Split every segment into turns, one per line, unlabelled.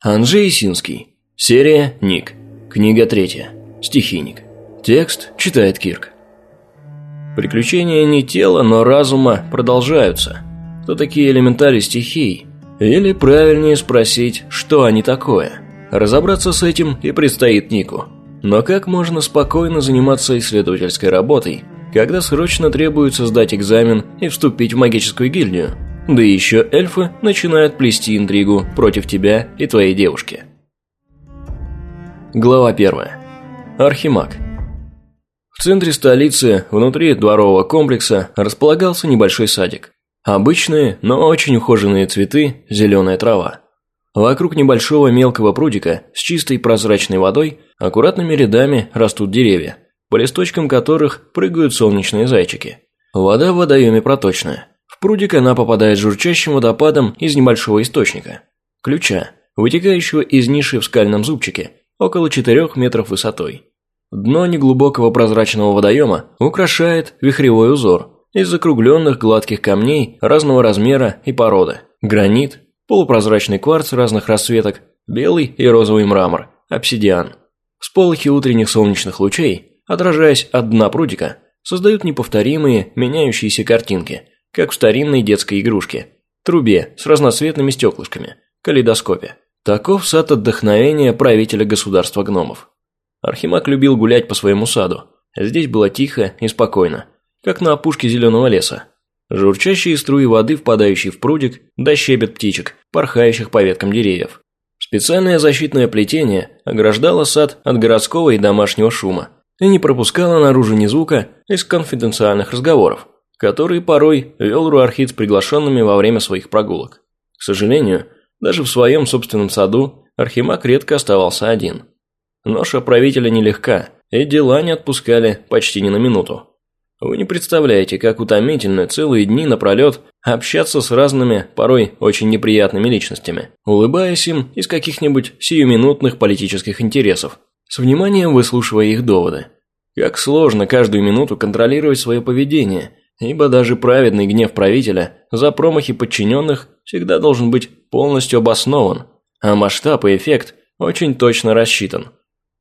Анжей Синский. Серия «Ник». Книга третья. Стихийник. Текст читает Кирк. Приключения не тела, но разума продолжаются. Кто такие элементари стихий? Или правильнее спросить, что они такое? Разобраться с этим и предстоит Нику. Но как можно спокойно заниматься исследовательской работой, когда срочно требуется сдать экзамен и вступить в магическую гильдию? Да еще эльфы начинают плести интригу против тебя и твоей девушки. Глава 1. Архимаг. В центре столицы, внутри дворового комплекса, располагался небольшой садик. Обычные, но очень ухоженные цветы, зеленая трава. Вокруг небольшого мелкого прудика с чистой прозрачной водой аккуратными рядами растут деревья, по листочкам которых прыгают солнечные зайчики. Вода в водоеме проточная. В прудик она попадает журчащим водопадом из небольшого источника. Ключа, вытекающего из ниши в скальном зубчике, около 4 метров высотой. Дно неглубокого прозрачного водоема украшает вихревой узор из закругленных гладких камней разного размера и породы. Гранит, полупрозрачный кварц разных расцветок, белый и розовый мрамор, обсидиан. Всполохи утренних солнечных лучей, отражаясь от дна прудика, создают неповторимые, меняющиеся картинки – как в старинной детской игрушке, трубе с разноцветными стеклышками, калейдоскопе. Таков сад отдохновения правителя государства гномов. Архимаг любил гулять по своему саду. Здесь было тихо и спокойно, как на опушке зеленого леса. Журчащие струи воды, впадающие в прудик, да щебет птичек, порхающих по веткам деревьев. Специальное защитное плетение ограждало сад от городского и домашнего шума и не пропускало наружу ни звука из конфиденциальных разговоров который порой вел Руархит с приглашенными во время своих прогулок. К сожалению, даже в своем собственном саду Архимаг редко оставался один. Ноша правителя нелегка, и дела не отпускали почти ни на минуту. Вы не представляете, как утомительно целые дни напролет общаться с разными, порой очень неприятными личностями, улыбаясь им из каких-нибудь сиюминутных политических интересов, с вниманием выслушивая их доводы. Как сложно каждую минуту контролировать свое поведение – ибо даже праведный гнев правителя за промахи подчиненных всегда должен быть полностью обоснован, а масштаб и эффект очень точно рассчитан.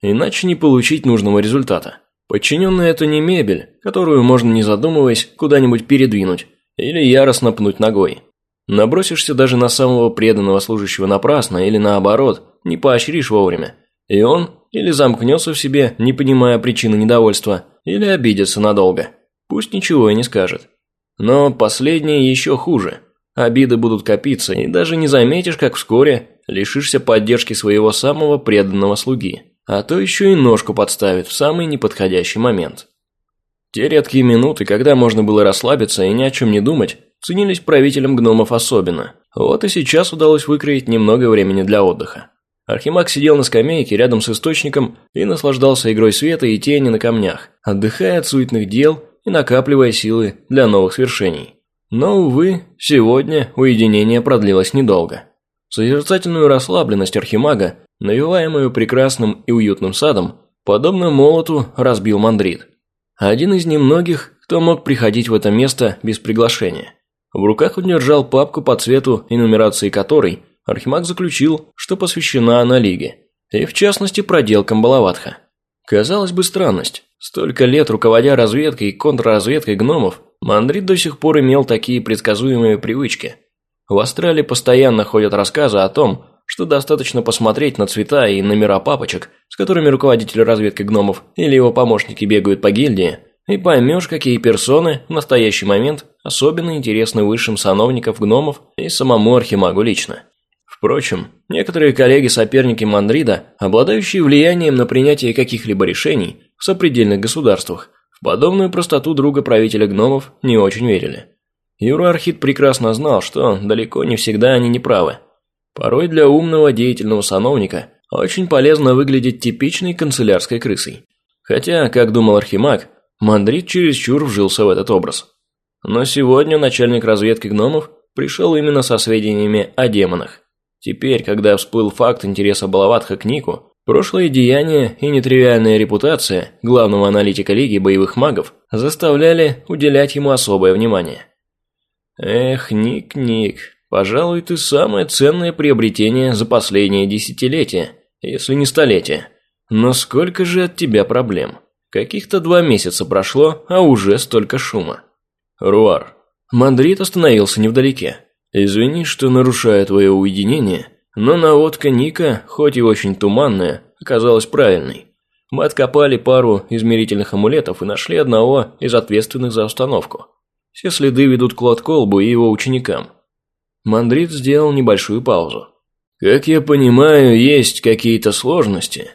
Иначе не получить нужного результата. Подчиненный – это не мебель, которую можно, не задумываясь, куда-нибудь передвинуть или яростно пнуть ногой. Набросишься даже на самого преданного служащего напрасно или наоборот, не поощришь вовремя, и он или замкнется в себе, не понимая причины недовольства, или обидится надолго. Пусть ничего и не скажет. Но последнее еще хуже. Обиды будут копиться, и даже не заметишь, как вскоре лишишься поддержки своего самого преданного слуги. А то еще и ножку подставит в самый неподходящий момент. Те редкие минуты, когда можно было расслабиться и ни о чем не думать, ценились правителям гномов особенно. Вот и сейчас удалось выкроить немного времени для отдыха. Архимаг сидел на скамейке рядом с источником и наслаждался игрой света и тени на камнях, отдыхая от суетных дел и накапливая силы для новых свершений. Но, увы, сегодня уединение продлилось недолго. Созерцательную расслабленность Архимага, навиваемую прекрасным и уютным садом, подобно молоту разбил мандрит. Один из немногих, кто мог приходить в это место без приглашения. В руках он держал папку по цвету и нумерации которой Архимаг заключил, что посвящена она Лиге, и в частности проделкам Балаватха. Казалось бы, странность. Столько лет руководя разведкой и контрразведкой гномов, Мандрит до сих пор имел такие предсказуемые привычки. В Астрале постоянно ходят рассказы о том, что достаточно посмотреть на цвета и номера папочек, с которыми руководитель разведки гномов или его помощники бегают по гильдии, и поймешь, какие персоны в настоящий момент особенно интересны высшим сановникам гномов и самому Архимагу лично. Впрочем, некоторые коллеги-соперники Мандрида, обладающие влиянием на принятие каких-либо решений в сопредельных государствах, в подобную простоту друга правителя гномов не очень верили. Юрархит прекрасно знал, что далеко не всегда они неправы. Порой для умного деятельного сановника очень полезно выглядеть типичной канцелярской крысой. Хотя, как думал Архимаг, Мандрид чересчур вжился в этот образ. Но сегодня начальник разведки гномов пришел именно со сведениями о демонах. Теперь, когда всплыл факт интереса Балаватха к Нику, прошлые деяния и нетривиальная репутация главного аналитика Лиги боевых магов заставляли уделять ему особое внимание. Эх, Ник, Ник, Пожалуй, ты самое ценное приобретение за последнее десятилетие, если не столетие. Но сколько же от тебя проблем? Каких-то два месяца прошло, а уже столько шума. Руар. Мандрит остановился невдалеке. Извини, что нарушаю твое уединение, но наводка Ника, хоть и очень туманная, оказалась правильной. Мы откопали пару измерительных амулетов и нашли одного из ответственных за установку. Все следы ведут к Лотколбу и его ученикам. Мандрит сделал небольшую паузу. «Как я понимаю, есть какие-то сложности?»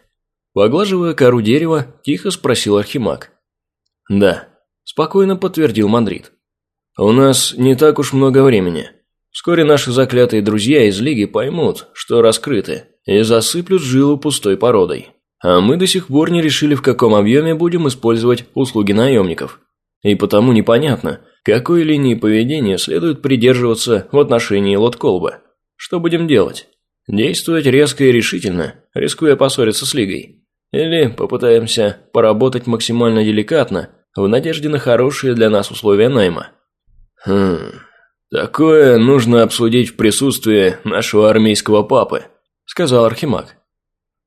Поглаживая кору дерева, тихо спросил Архимаг. «Да», – спокойно подтвердил Мандрит. «У нас не так уж много времени. Вскоре наши заклятые друзья из Лиги поймут, что раскрыты, и засыплют жилу пустой породой. А мы до сих пор не решили, в каком объеме будем использовать услуги наемников. И потому непонятно, какой линии поведения следует придерживаться в отношении Лотколба. Что будем делать? Действовать резко и решительно, рискуя поссориться с Лигой. Или попытаемся поработать максимально деликатно, в надежде на хорошие для нас условия найма. Хм, такое нужно обсудить в присутствии нашего армейского папы, сказал Архимаг.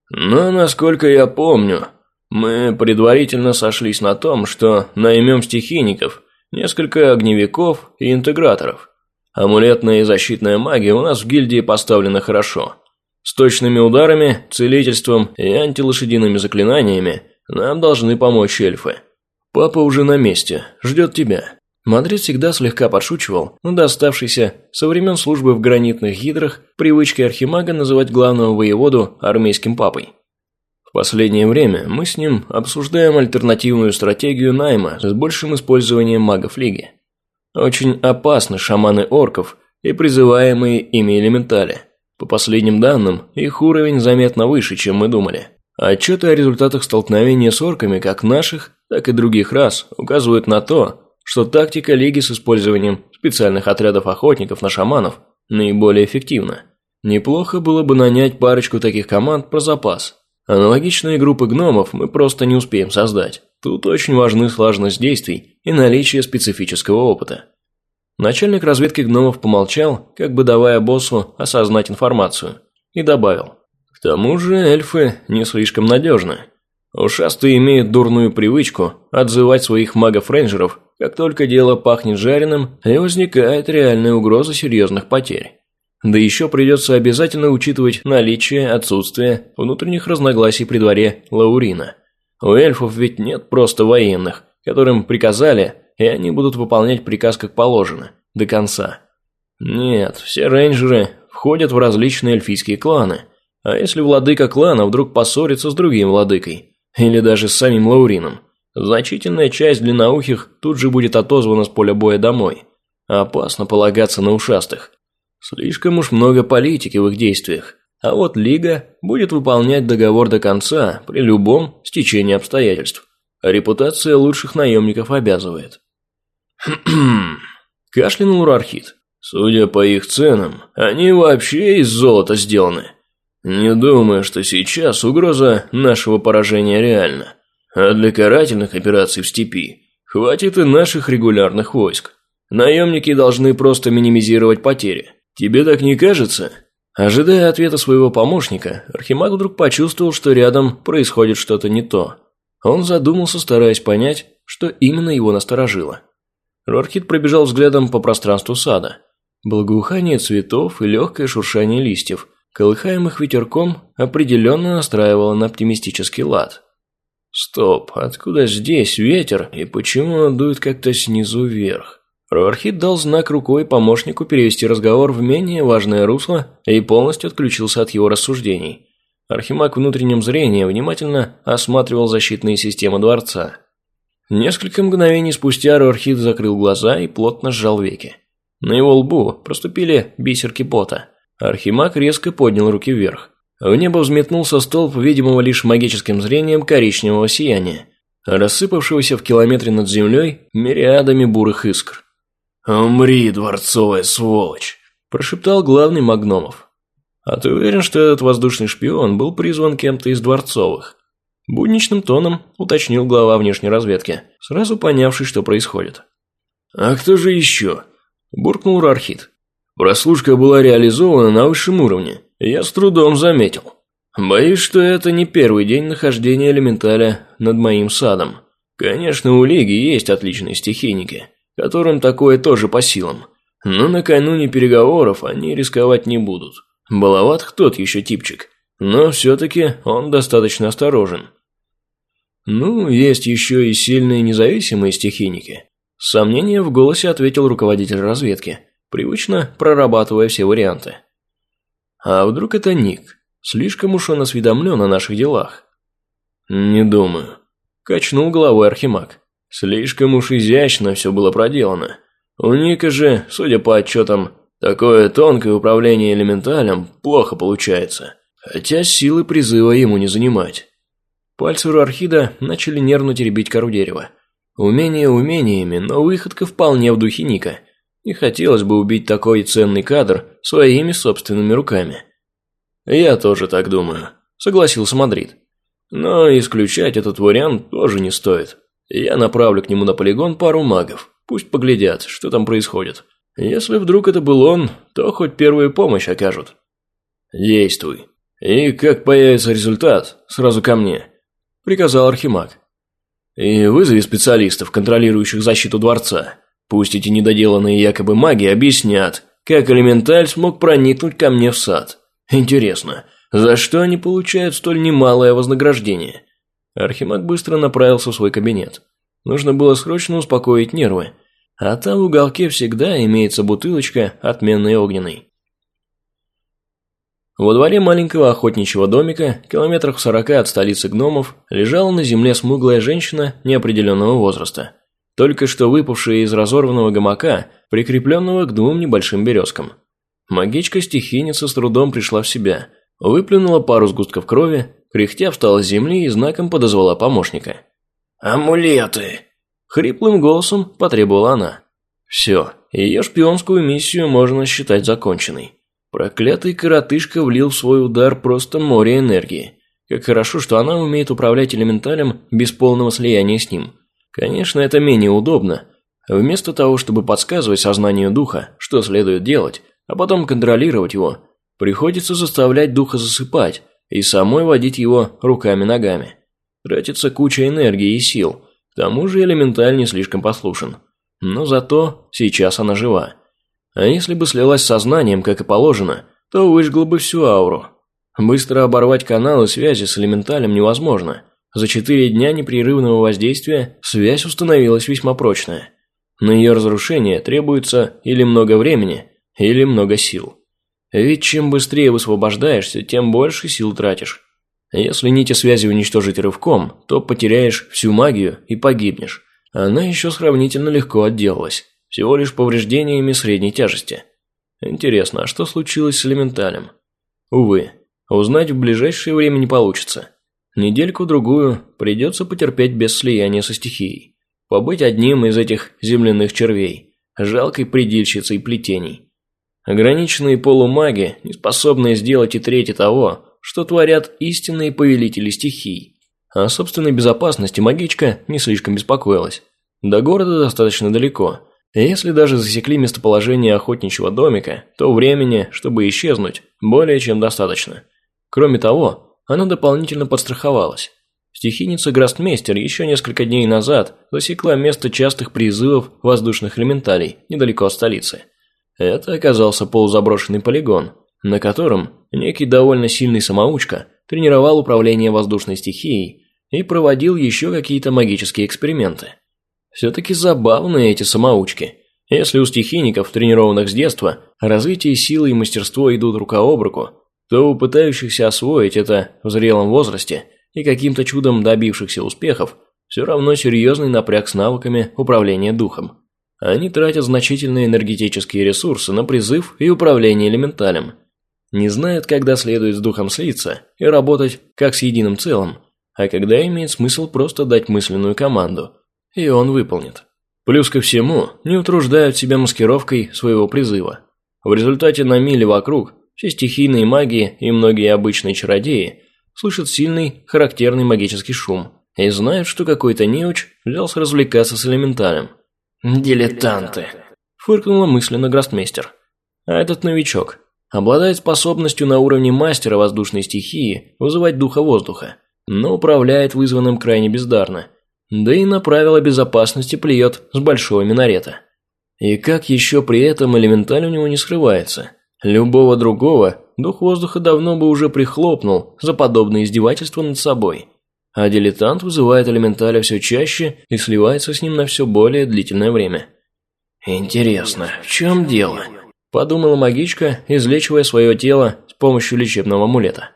Но, насколько я помню, мы предварительно сошлись на том, что наймем стихийников, несколько огневиков и интеграторов. Амулетная и защитная магия у нас в гильдии поставлена хорошо. С точными ударами, целительством и антилошадиными заклинаниями нам должны помочь эльфы. Папа уже на месте, ждет тебя. Мадрид всегда слегка подшучивал над оставшейся со времен службы в гранитных гидрах привычкой архимага называть главного воеводу армейским папой. В последнее время мы с ним обсуждаем альтернативную стратегию найма с большим использованием магов Лиги. Очень опасны шаманы орков и призываемые ими элементали – по последним данным, их уровень заметно выше, чем мы думали. Отчеты о результатах столкновения с орками как наших, так и других рас указывают на то, что тактика Лиги с использованием специальных отрядов охотников на шаманов наиболее эффективна. Неплохо было бы нанять парочку таких команд про запас. Аналогичные группы гномов мы просто не успеем создать. Тут очень важны слаженность действий и наличие специфического опыта. Начальник разведки гномов помолчал, как бы давая боссу осознать информацию, и добавил. К тому же эльфы не слишком надежны. Ушастые имеют дурную привычку отзывать своих магов-рейнджеров, как только дело пахнет жареным и возникает реальная угроза серьезных потерь. Да еще придется обязательно учитывать наличие, отсутствие внутренних разногласий при дворе Лаурина. У эльфов ведь нет просто военных, которым приказали – и они будут выполнять приказ как положено, до конца. Нет, все рейнджеры входят в различные эльфийские кланы. А если владыка клана вдруг поссорится с другим владыкой, или даже с самим Лаурином, значительная часть длинноухих тут же будет отозвана с поля боя домой. Опасно полагаться на ушастых. Слишком уж много политики в их действиях. А вот Лига будет выполнять договор до конца при любом стечении обстоятельств. репутация лучших наемников обязывает. кашлянул Рархит. «Судя по их ценам, они вообще из золота сделаны. Не думаю, что сейчас угроза нашего поражения реальна. А для карательных операций в степи хватит и наших регулярных войск. Наемники должны просто минимизировать потери. Тебе так не кажется?» Ожидая ответа своего помощника, Архимаг вдруг почувствовал, что рядом происходит что-то не то. Он задумался, стараясь понять, что именно его насторожило. Рорхит пробежал взглядом по пространству сада. Благоухание цветов и легкое шуршание листьев, колыхаемых ветерком, определенно настраивало на оптимистический лад. Стоп, откуда здесь ветер и почему он дует как-то снизу вверх? Рорхит дал знак рукой помощнику перевести разговор в менее важное русло и полностью отключился от его рассуждений. Архимаг внутренним зрением внимательно осматривал защитные системы дворца. Несколько мгновений спустя Рорхит закрыл глаза и плотно сжал веки. На его лбу проступили бисерки пота. Архимаг резко поднял руки вверх. В небо взметнулся столб, видимого лишь магическим зрением коричневого сияния, рассыпавшегося в километре над землей мириадами бурых искр. «Умри, дворцовая сволочь!» – прошептал главный магномов. «А ты уверен, что этот воздушный шпион был призван кем-то из дворцовых?» Будничным тоном уточнил глава внешней разведки, сразу понявший, что происходит. «А кто же еще?» – буркнул Рархит. Прослушка была реализована на высшем уровне, я с трудом заметил. Боюсь, что это не первый день нахождения элементаля над моим садом. Конечно, у Лиги есть отличные стихийники, которым такое тоже по силам. Но накануне переговоров они рисковать не будут. Баловат тот еще типчик, но все-таки он достаточно осторожен. Ну, есть еще и сильные независимые стихийники. С сомнением в голосе ответил руководитель разведки, привычно прорабатывая все варианты. А вдруг это Ник? Слишком уж он осведомлен о наших делах. Не думаю. Качнул головой Архимаг. Слишком уж изящно все было проделано. У Ника же, судя по отчетам, такое тонкое управление элементалем плохо получается. Хотя силы призыва ему не занимать. Пальцы Руархида начали нервно теребить кору дерева. Умения умениями, но выходка вполне в духе Ника. И хотелось бы убить такой ценный кадр своими собственными руками. «Я тоже так думаю», – согласился Мадрид. «Но исключать этот вариант тоже не стоит. Я направлю к нему на полигон пару магов. Пусть поглядят, что там происходит. Если вдруг это был он, то хоть первую помощь окажут». «Действуй. И как появится результат, сразу ко мне приказал Архимаг. «И вызови специалистов, контролирующих защиту дворца. Пусть эти недоделанные якобы маги объяснят, как элементаль смог проникнуть ко мне в сад. Интересно, за что они получают столь немалое вознаграждение?» Архимаг быстро направился в свой кабинет. Нужно было срочно успокоить нервы, а там в уголке всегда имеется бутылочка отменной огненной. Во дворе маленького охотничьего домика, километрах в сорока от столицы гномов, лежала на земле смуглая женщина неопределенного возраста, только что выпавшая из разорванного гамака, прикрепленного к двум небольшим березкам. Магичка-стихийница с трудом пришла в себя, выплюнула пару сгустков крови, кряхтя встала с земли и знаком подозвала помощника.
«Амулеты!»
Хриплым голосом потребовала она. Все, ее шпионскую миссию можно считать законченной. Проклятый коротышка влил в свой удар просто море энергии. Как хорошо, что она умеет управлять элементалем без полного слияния с ним. Конечно, это менее удобно. Вместо того, чтобы подсказывать сознанию духа, что следует делать, а потом контролировать его, приходится заставлять духа засыпать и самой водить его руками-ногами. Тратится куча энергии и сил, к тому же элементаль не слишком послушен. Но зато сейчас она жива. А если бы слилась сознанием, как и положено, то выжгла бы всю ауру. Быстро оборвать каналы связи с элементалем невозможно. За четыре дня непрерывного воздействия связь установилась весьма прочная. На ее разрушение требуется или много времени, или много сил. Ведь чем быстрее высвобождаешься, тем больше сил тратишь. Если нити связи уничтожить рывком, то потеряешь всю магию и погибнешь. Она еще сравнительно легко отделалась всего лишь повреждениями средней тяжести. Интересно, а что случилось с элементалем? Увы, узнать в ближайшее время не получится. Недельку-другую придется потерпеть без слияния со стихией. Побыть одним из этих земляных червей, жалкой предельщицей плетений. Ограниченные полумаги, не способные сделать и трети того, что творят истинные повелители стихий. О собственной безопасности магичка не слишком беспокоилась. До города достаточно далеко – если даже засекли местоположение охотничьего домика, то времени, чтобы исчезнуть, более чем достаточно. Кроме того, она дополнительно подстраховалась. Стихийница Грастмейстер еще несколько дней назад засекла место частых призывов воздушных элементалей недалеко от столицы. Это оказался полузаброшенный полигон, на котором некий довольно сильный самоучка тренировал управление воздушной стихией и проводил еще какие-то магические эксперименты. Все-таки забавные эти самоучки. Если у стихийников, тренированных с детства, развитие силы и мастерство идут рука об руку, то у пытающихся освоить это в зрелом возрасте и каким-то чудом добившихся успехов, все равно серьезный напряг с навыками управления духом. Они тратят значительные энергетические ресурсы на призыв и управление элементалем. Не знают, когда следует с духом слиться и работать как с единым целым, а когда имеет смысл просто дать мысленную команду – и он выполнит. Плюс ко всему, не утруждают себя маскировкой своего призыва. В результате на миле вокруг все стихийные маги и многие обычные чародеи слышат сильный, характерный магический шум и знают, что какой-то неуч взялся развлекаться с элементалем.
«Дилетанты!»
– фыркнула мысленно Грастмейстер. а этот новичок. Обладает способностью на уровне мастера воздушной стихии вызывать духа воздуха, но управляет вызванным крайне бездарно. Да и на правила безопасности плюет с большого минарета. И как еще при этом элементаль у него не скрывается. Любого другого дух воздуха давно бы уже прихлопнул за подобное издевательство над собой. А дилетант вызывает элементаля все чаще и сливается с ним на все более длительное время.
«Интересно, в чем дело?»
– подумала магичка, излечивая свое тело с помощью лечебного амулета.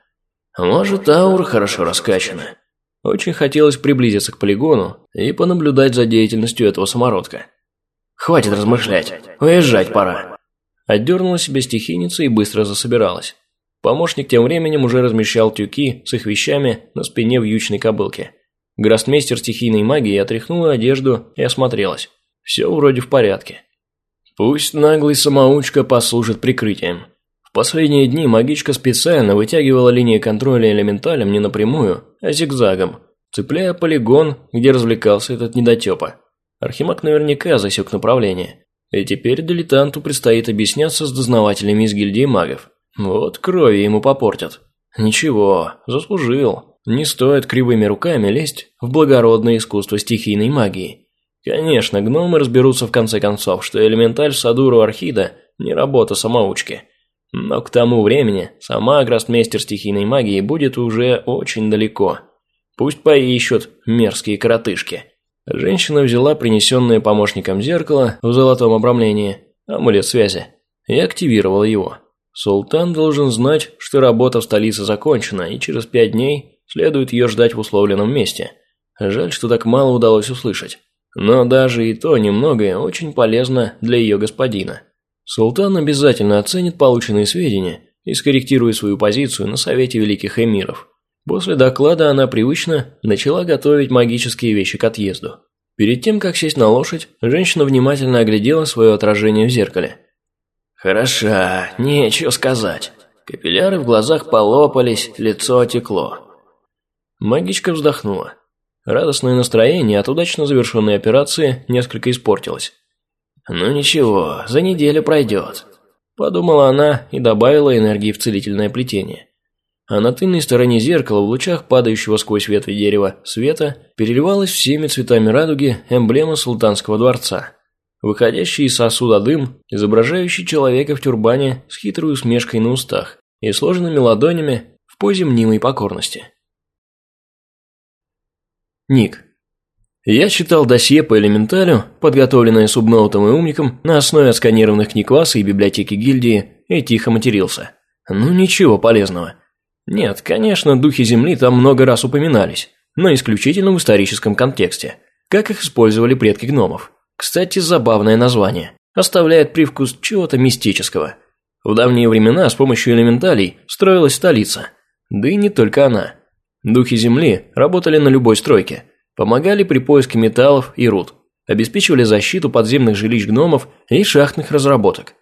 «Может, аура хорошо раскачана?»
Очень хотелось приблизиться к полигону и понаблюдать за деятельностью этого самородка.
«Хватит размышлять, уезжать пора!»
Отдернула себе стихийница и быстро засобиралась. Помощник тем временем уже размещал тюки с их вещами на спине вьючной кобылки. Гроссмейстер стихийной магии отряхнула одежду и осмотрелась. Все вроде в порядке. Пусть наглый самоучка послужит прикрытием. В последние дни магичка специально вытягивала линии контроля элементалем не напрямую, а зигзагом, цепляя полигон, где развлекался этот недотепа. Архимаг наверняка засек направление. И теперь дилетанту предстоит объясняться с дознавателями из гильдии магов. Вот крови ему попортят. Ничего, заслужил. Не стоит кривыми руками лезть в благородное искусство стихийной магии. Конечно, гномы разберутся в конце концов, что элементаль Садуру Архида не работа самоучки. Но к тому времени сама гроссмейстер стихийной магии будет уже очень далеко. Пусть поищут мерзкие коротышки. Женщина взяла принесенное помощником зеркало в золотом обрамлении, амулет связи, и активировала его. Султан должен знать, что работа в столице закончена, и через пять дней следует ее ждать в условленном месте. Жаль, что так мало удалось услышать. Но даже и то немногое очень полезно для ее господина. Султан обязательно оценит полученные сведения и скорректирует свою позицию на Совете Великих Эмиров. После доклада она привычно начала готовить магические вещи к отъезду. Перед тем, как сесть на лошадь, женщина внимательно оглядела свое отражение в зеркале.
«Хороша, нечего сказать. Капилляры в глазах полопались, лицо отекло».
Магичка вздохнула. Радостное настроение от удачно завершенной операции несколько испортилось.
«Ну ничего, за неделю пройдет», –
подумала она и добавила энергии в целительное плетение а на тыльной стороне зеркала в лучах падающего сквозь ветви дерева света переливалась всеми цветами радуги эмблема султанского дворца. Выходящий из сосуда дым, изображающий человека в тюрбане с хитрой усмешкой на устах и сложенными ладонями в позе мнимой покорности. Ник. Я читал досье по элементалю, подготовленное субноутом и умником на основе отсканированных книг класса и библиотеки гильдии, и тихо матерился. Ну ничего полезного. Нет, конечно, духи Земли там много раз упоминались, но исключительно в историческом контексте, как их использовали предки гномов. Кстати, забавное название. Оставляет привкус чего-то мистического. В давние времена с помощью элементалей строилась столица. Да и не только она. Духи Земли работали на любой стройке, помогали при поиске металлов и руд, обеспечивали защиту подземных жилищ гномов и шахтных разработок.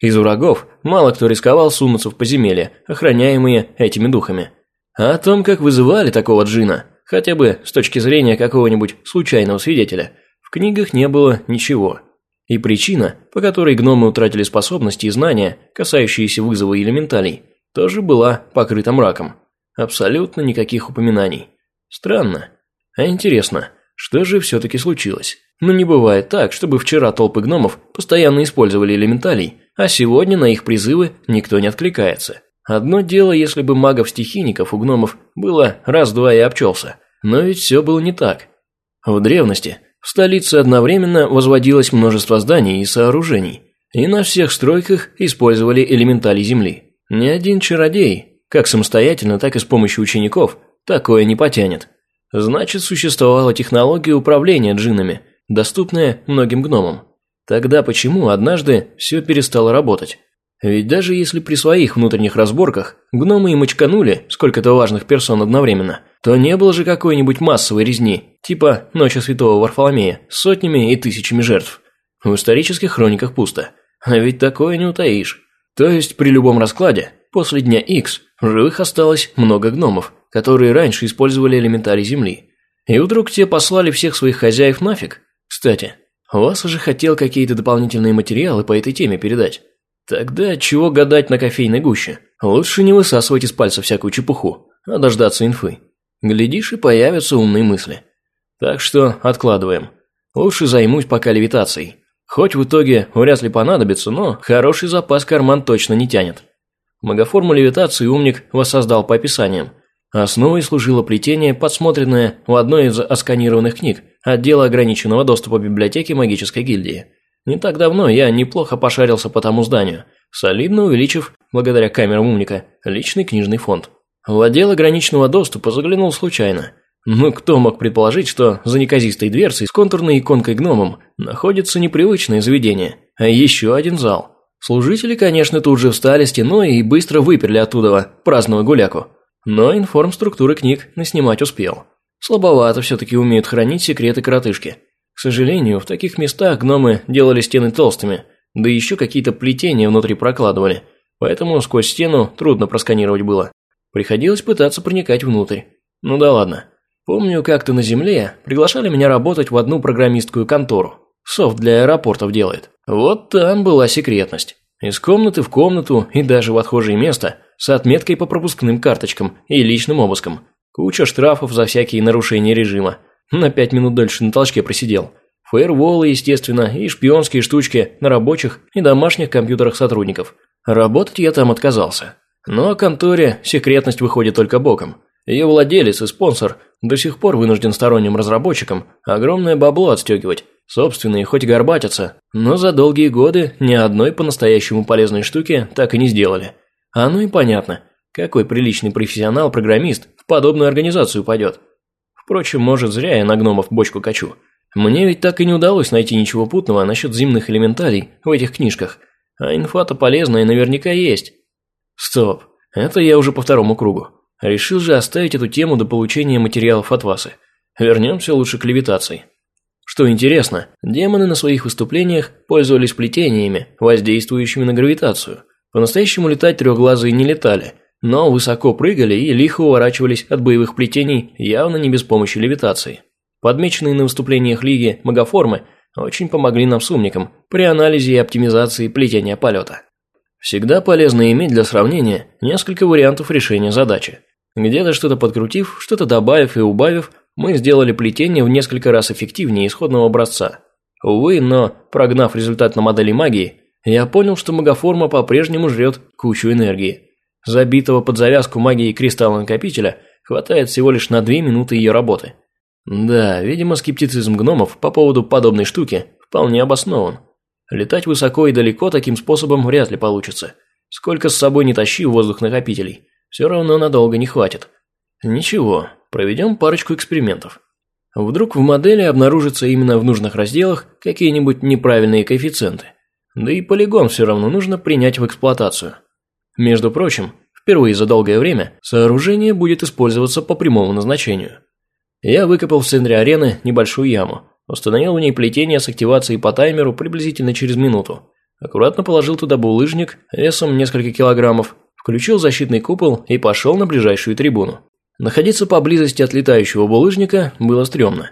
Из врагов мало кто рисковал сунуться в подземелья, охраняемые этими духами. А о том, как вызывали такого джина, хотя бы с точки зрения какого-нибудь случайного свидетеля, в книгах не было ничего. И причина, по которой гномы утратили способности и знания, касающиеся вызова элементалей, тоже была покрыта мраком. Абсолютно никаких упоминаний. Странно. А интересно, что же все-таки случилось? Но не бывает так, чтобы вчера толпы гномов постоянно использовали элементалей, а сегодня на их призывы никто не откликается. Одно дело, если бы магов-стихийников у гномов было раз-два и обчелся. Но ведь все было не так. В древности в столице одновременно возводилось множество зданий и сооружений, и на всех стройках использовали элементали земли. Ни один чародей, как самостоятельно, так и с помощью учеников, такое не потянет. Значит, существовала технология управления джиннами, доступная многим гномам. Тогда почему однажды все перестало работать? Ведь даже если при своих внутренних разборках гномы и мочканули сколько-то важных персон одновременно, то не было же какой-нибудь массовой резни, типа Ночи Святого Варфоломея, с сотнями и тысячами жертв. В исторических хрониках пусто. А ведь такое не утаишь. То есть при любом раскладе, после дня X, в живых осталось много гномов, которые раньше использовали элементарий Земли. И вдруг те послали всех своих хозяев нафиг, кстати, вас уже хотел какие-то дополнительные материалы по этой теме передать. Тогда чего гадать на кофейной гуще? Лучше не высасывать из пальца всякую чепуху, а дождаться инфы. Глядишь, и появятся умные мысли. Так что откладываем. Лучше займусь пока левитацией. Хоть в итоге вряд ли понадобится, но хороший запас карман точно не тянет. Магоформу левитации умник воссоздал по описаниям. Основой служило плетение, подсмотренное в одной из осканированных книг отдела ограниченного доступа библиотеки магической гильдии. Не так давно я неплохо пошарился по тому зданию, солидно увеличив, благодаря камерам умника, личный книжный фонд. В отдел ограниченного доступа заглянул случайно. Ну, кто мог предположить, что за неказистой дверцей с контурной иконкой гномом находится непривычное заведение, а еще один зал. Служители, конечно, тут же встали стеной и быстро выперли оттуда праздного гуляку. Но информструктуры книг наснимать успел. Слабовато все-таки умеют хранить секреты коротышки. К сожалению, в таких местах гномы делали стены толстыми, да еще какие-то плетения внутри прокладывали, поэтому сквозь стену трудно просканировать было. Приходилось пытаться проникать внутрь. Ну да ладно. Помню, как-то на земле приглашали меня работать в одну программистскую контору. Софт для аэропортов делает. Вот там была секретность. Из комнаты в комнату и даже в отхожее место с отметкой по пропускным карточкам и личным обыском. Куча штрафов за всякие нарушения режима. На пять минут дольше на толчке просидел. Фаерволы, естественно, и шпионские штучки на рабочих и домашних компьютерах сотрудников. Работать я там отказался. Но о конторе секретность выходит только боком. Ее владелец и спонсор до сих пор вынужден сторонним разработчикам огромное бабло отстегивать. Собственные хоть горбатятся, но за долгие годы ни одной по-настоящему полезной штуки так и не сделали. А ну и понятно, какой приличный профессионал-программист в подобную организацию пойдет. Впрочем, может, зря я на гномов бочку качу. Мне ведь так и не удалось найти ничего путного насчет зимних элементалей в этих книжках. А инфа-то полезная наверняка есть. Стоп, это я уже по второму кругу. Решил же оставить эту тему до получения материалов от Васы. Вернемся лучше к левитации. Что интересно, демоны на своих выступлениях пользовались плетениями, воздействующими на гравитацию. По-настоящему летать трехглазые не летали – но высоко прыгали и лихо уворачивались от боевых плетений явно не без помощи левитации. Подмеченные на выступлениях Лиги магоформы очень помогли нам с умникам при анализе и оптимизации плетения полета. Всегда полезно иметь для сравнения несколько вариантов решения задачи. Где-то что-то подкрутив, что-то добавив и убавив, мы сделали плетение в несколько раз эффективнее исходного образца. Увы, но, прогнав результат на модели магии, я понял, что магоформа по-прежнему жрет кучу энергии. Забитого под завязку магии кристалла-накопителя хватает всего лишь на 2 минуты ее работы. Да, видимо, скептицизм гномов по поводу подобной штуки вполне обоснован. Летать высоко и далеко таким способом вряд ли получится. Сколько с собой не тащи воздух-накопителей, все равно надолго не хватит. Ничего, проведем парочку экспериментов. Вдруг в модели обнаружатся именно в нужных разделах какие-нибудь неправильные коэффициенты. Да и полигон все равно нужно принять в эксплуатацию. Между прочим, впервые за долгое время сооружение будет использоваться по прямому назначению. Я выкопал в центре арены небольшую яму, установил в ней плетение с активацией по таймеру приблизительно через минуту, аккуратно положил туда булыжник весом несколько килограммов, включил защитный купол и пошел на ближайшую трибуну. Находиться поблизости от летающего булыжника было стрёмно.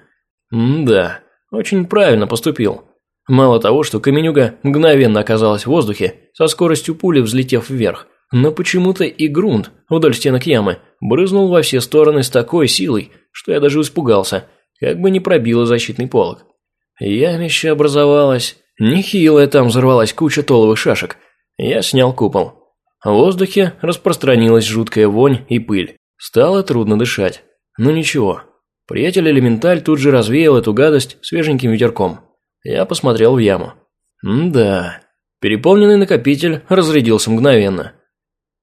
М-да, очень правильно поступил. Мало того, что Каменюга мгновенно оказалась в воздухе, со скоростью пули взлетев вверх, но почему-то и грунт вдоль стенок ямы брызнул во все стороны с такой силой, что я даже испугался, как бы не пробило защитный полог. Ямище образовалось, нехилая там взорвалась куча толовых шашек. Я снял купол. В воздухе распространилась жуткая вонь и пыль. Стало трудно дышать. Но ничего. Приятель Элементаль тут же развеял эту гадость свеженьким ветерком. Я посмотрел в яму. М-да. Переполненный накопитель разрядился мгновенно.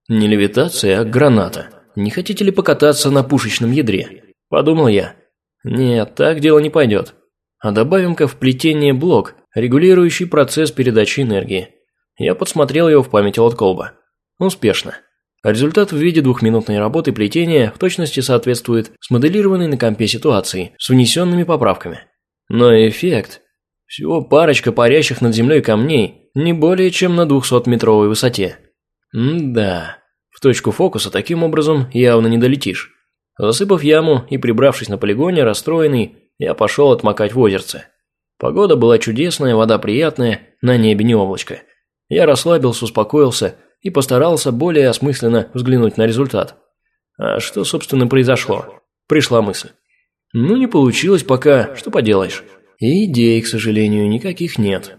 Не левитация, а граната. Не хотите ли покататься на пушечном ядре? Подумал я. Нет, так дело не пойдет. А добавим-ка в плетение блок, регулирующий процесс передачи энергии. Я подсмотрел его в памяти от колба. Успешно. Результат в виде двухминутной работы плетения в точности соответствует смоделированной на компе ситуации с внесенными поправками. Но эффект... Всего парочка парящих над землей камней, не более чем на 200-метровой высоте. М-да, в точку фокуса таким образом явно не долетишь. Засыпав яму и прибравшись на полигоне, расстроенный, я пошел отмокать в озерце. Погода была чудесная, вода приятная, на небе не облачко. Я расслабился, успокоился и постарался более осмысленно взглянуть на результат. А что, собственно, произошло? Пришла мысль. Ну, не получилось пока, что поделаешь. И идей, к сожалению, никаких нет.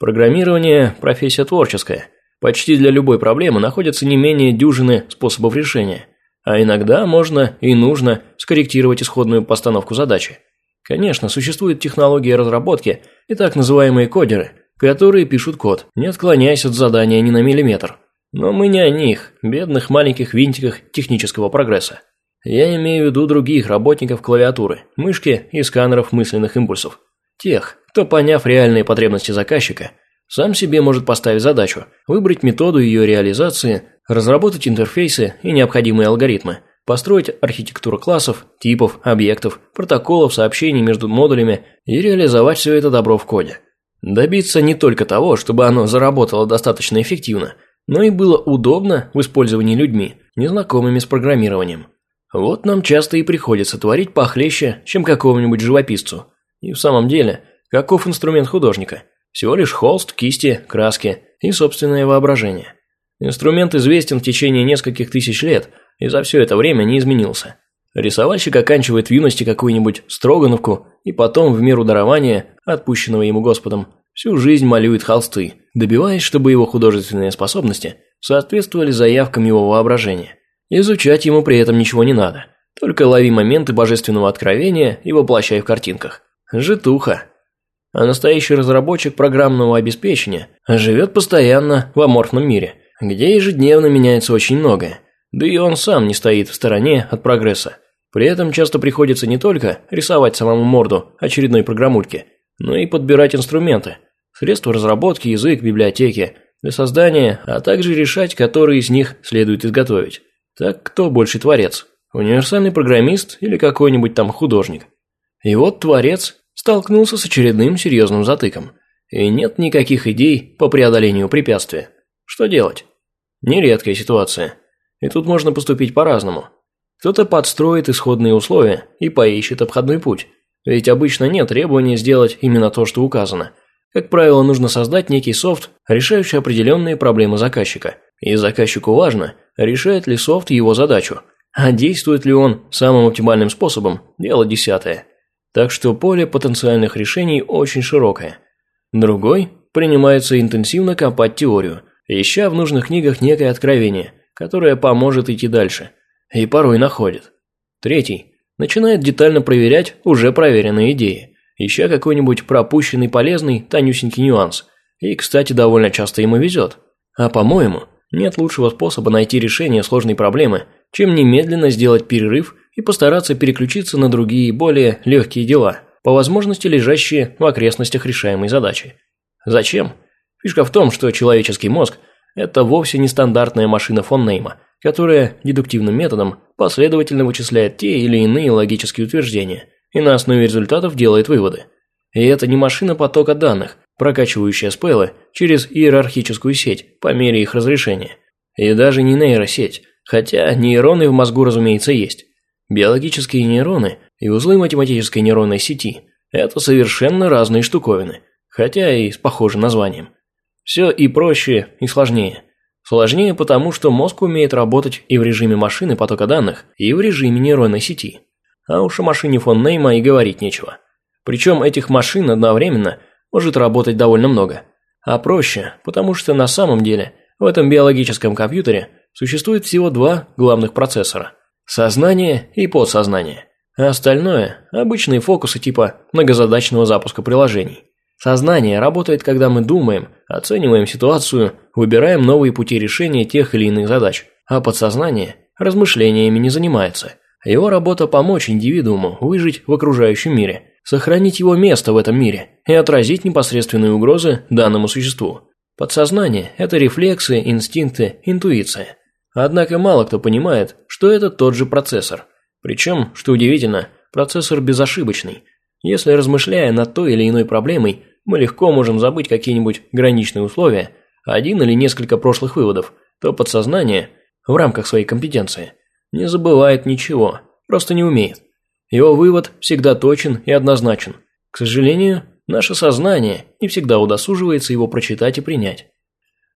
Программирование – профессия творческая. Почти для любой проблемы находятся не менее дюжины способов решения. А иногда можно и нужно скорректировать исходную постановку задачи. Конечно, существуют технологии разработки и так называемые кодеры, которые пишут код, не отклоняясь от задания ни на миллиметр. Но мы не о них, бедных маленьких винтиках технического прогресса. Я имею в виду других работников клавиатуры, мышки и сканеров мысленных импульсов. Тех, кто, поняв реальные потребности заказчика, сам себе может поставить задачу, выбрать методу ее реализации, разработать интерфейсы и необходимые алгоритмы, построить архитектуру классов, типов, объектов, протоколов, сообщений между модулями и реализовать все это добро в коде. Добиться не только того, чтобы оно заработало достаточно эффективно, но и было удобно в использовании людьми, незнакомыми с программированием. Вот нам часто и приходится творить похлеще, чем какому-нибудь живописцу. И в самом деле, каков инструмент художника? Всего лишь холст, кисти, краски и собственное воображение. Инструмент известен в течение нескольких тысяч лет и за все это время не изменился. Рисовальщик оканчивает в юности какую-нибудь строгановку и потом, в меру дарования, отпущенного ему Господом, всю жизнь малюет холсты, добиваясь, чтобы его художественные способности соответствовали заявкам его воображения. Изучать ему при этом ничего не надо. Только лови моменты божественного откровения и воплощай в картинках. Житуха. А настоящий разработчик программного обеспечения живет постоянно в аморфном мире, где ежедневно меняется очень многое. Да и он сам не стоит в стороне от прогресса. При этом часто приходится не только рисовать самому морду очередной программульки, но и подбирать инструменты, средства разработки, язык, библиотеки для создания, а также решать, которые из них следует изготовить. Так кто больше творец? Универсальный программист или какой-нибудь там художник? И вот творец столкнулся с очередным серьезным затыком. И нет никаких идей по преодолению препятствия. Что делать? Нередкая ситуация. И тут можно поступить по-разному. Кто-то подстроит исходные условия и поищет обходной путь. Ведь обычно нет требования сделать именно то, что указано. Как правило, нужно создать некий софт, решающий определенные проблемы заказчика. И заказчику важно, решает ли софт его задачу, а действует ли он самым оптимальным способом – дело десятое. Так что поле потенциальных решений очень широкое. Другой принимается интенсивно копать теорию, ища в нужных книгах некое откровение, которое поможет идти дальше, и порой находит. Третий начинает детально проверять уже проверенные идеи, ища какой-нибудь пропущенный полезный тонюсенький нюанс, и, кстати, довольно часто ему везет. А по-моему, нет лучшего способа найти решение сложной проблемы, чем немедленно сделать перерыв и постараться переключиться на другие, более легкие дела, по возможности лежащие в окрестностях решаемой задачи. Зачем? Фишка в том, что человеческий мозг – это вовсе не стандартная машина фон Нейма, которая дедуктивным методом последовательно вычисляет те или иные логические утверждения и на основе результатов делает выводы. И это не машина потока данных, прокачивающая спелы через иерархическую сеть по мере их разрешения. И даже не нейросеть, хотя нейроны в мозгу, разумеется, есть. Биологические нейроны и узлы математической нейронной сети – это совершенно разные штуковины, хотя и с похожим названием. Все и проще, и сложнее. Сложнее потому, что мозг умеет работать и в режиме машины потока данных, и в режиме нейронной сети. А уж о машине фон Нейма и говорить нечего. Причем этих машин одновременно – может работать довольно много. А проще, потому что на самом деле в этом биологическом компьютере существует всего два главных процессора – сознание и подсознание. А остальное – обычные фокусы типа многозадачного запуска приложений. Сознание работает, когда мы думаем, оцениваем ситуацию, выбираем новые пути решения тех или иных задач, а подсознание размышлениями не занимается. Его работа – помочь индивидууму выжить в окружающем мире – сохранить его место в этом мире и отразить непосредственные угрозы данному существу. Подсознание – это рефлексы, инстинкты, интуиция. Однако мало кто понимает, что это тот же процессор. Причем, что удивительно, процессор безошибочный. Если размышляя над той или иной проблемой, мы легко можем забыть какие-нибудь граничные условия, один или несколько прошлых выводов, то подсознание, в рамках своей компетенции, не забывает ничего, просто не умеет. Его вывод всегда точен и однозначен. К сожалению, наше сознание не всегда удосуживается его прочитать и принять.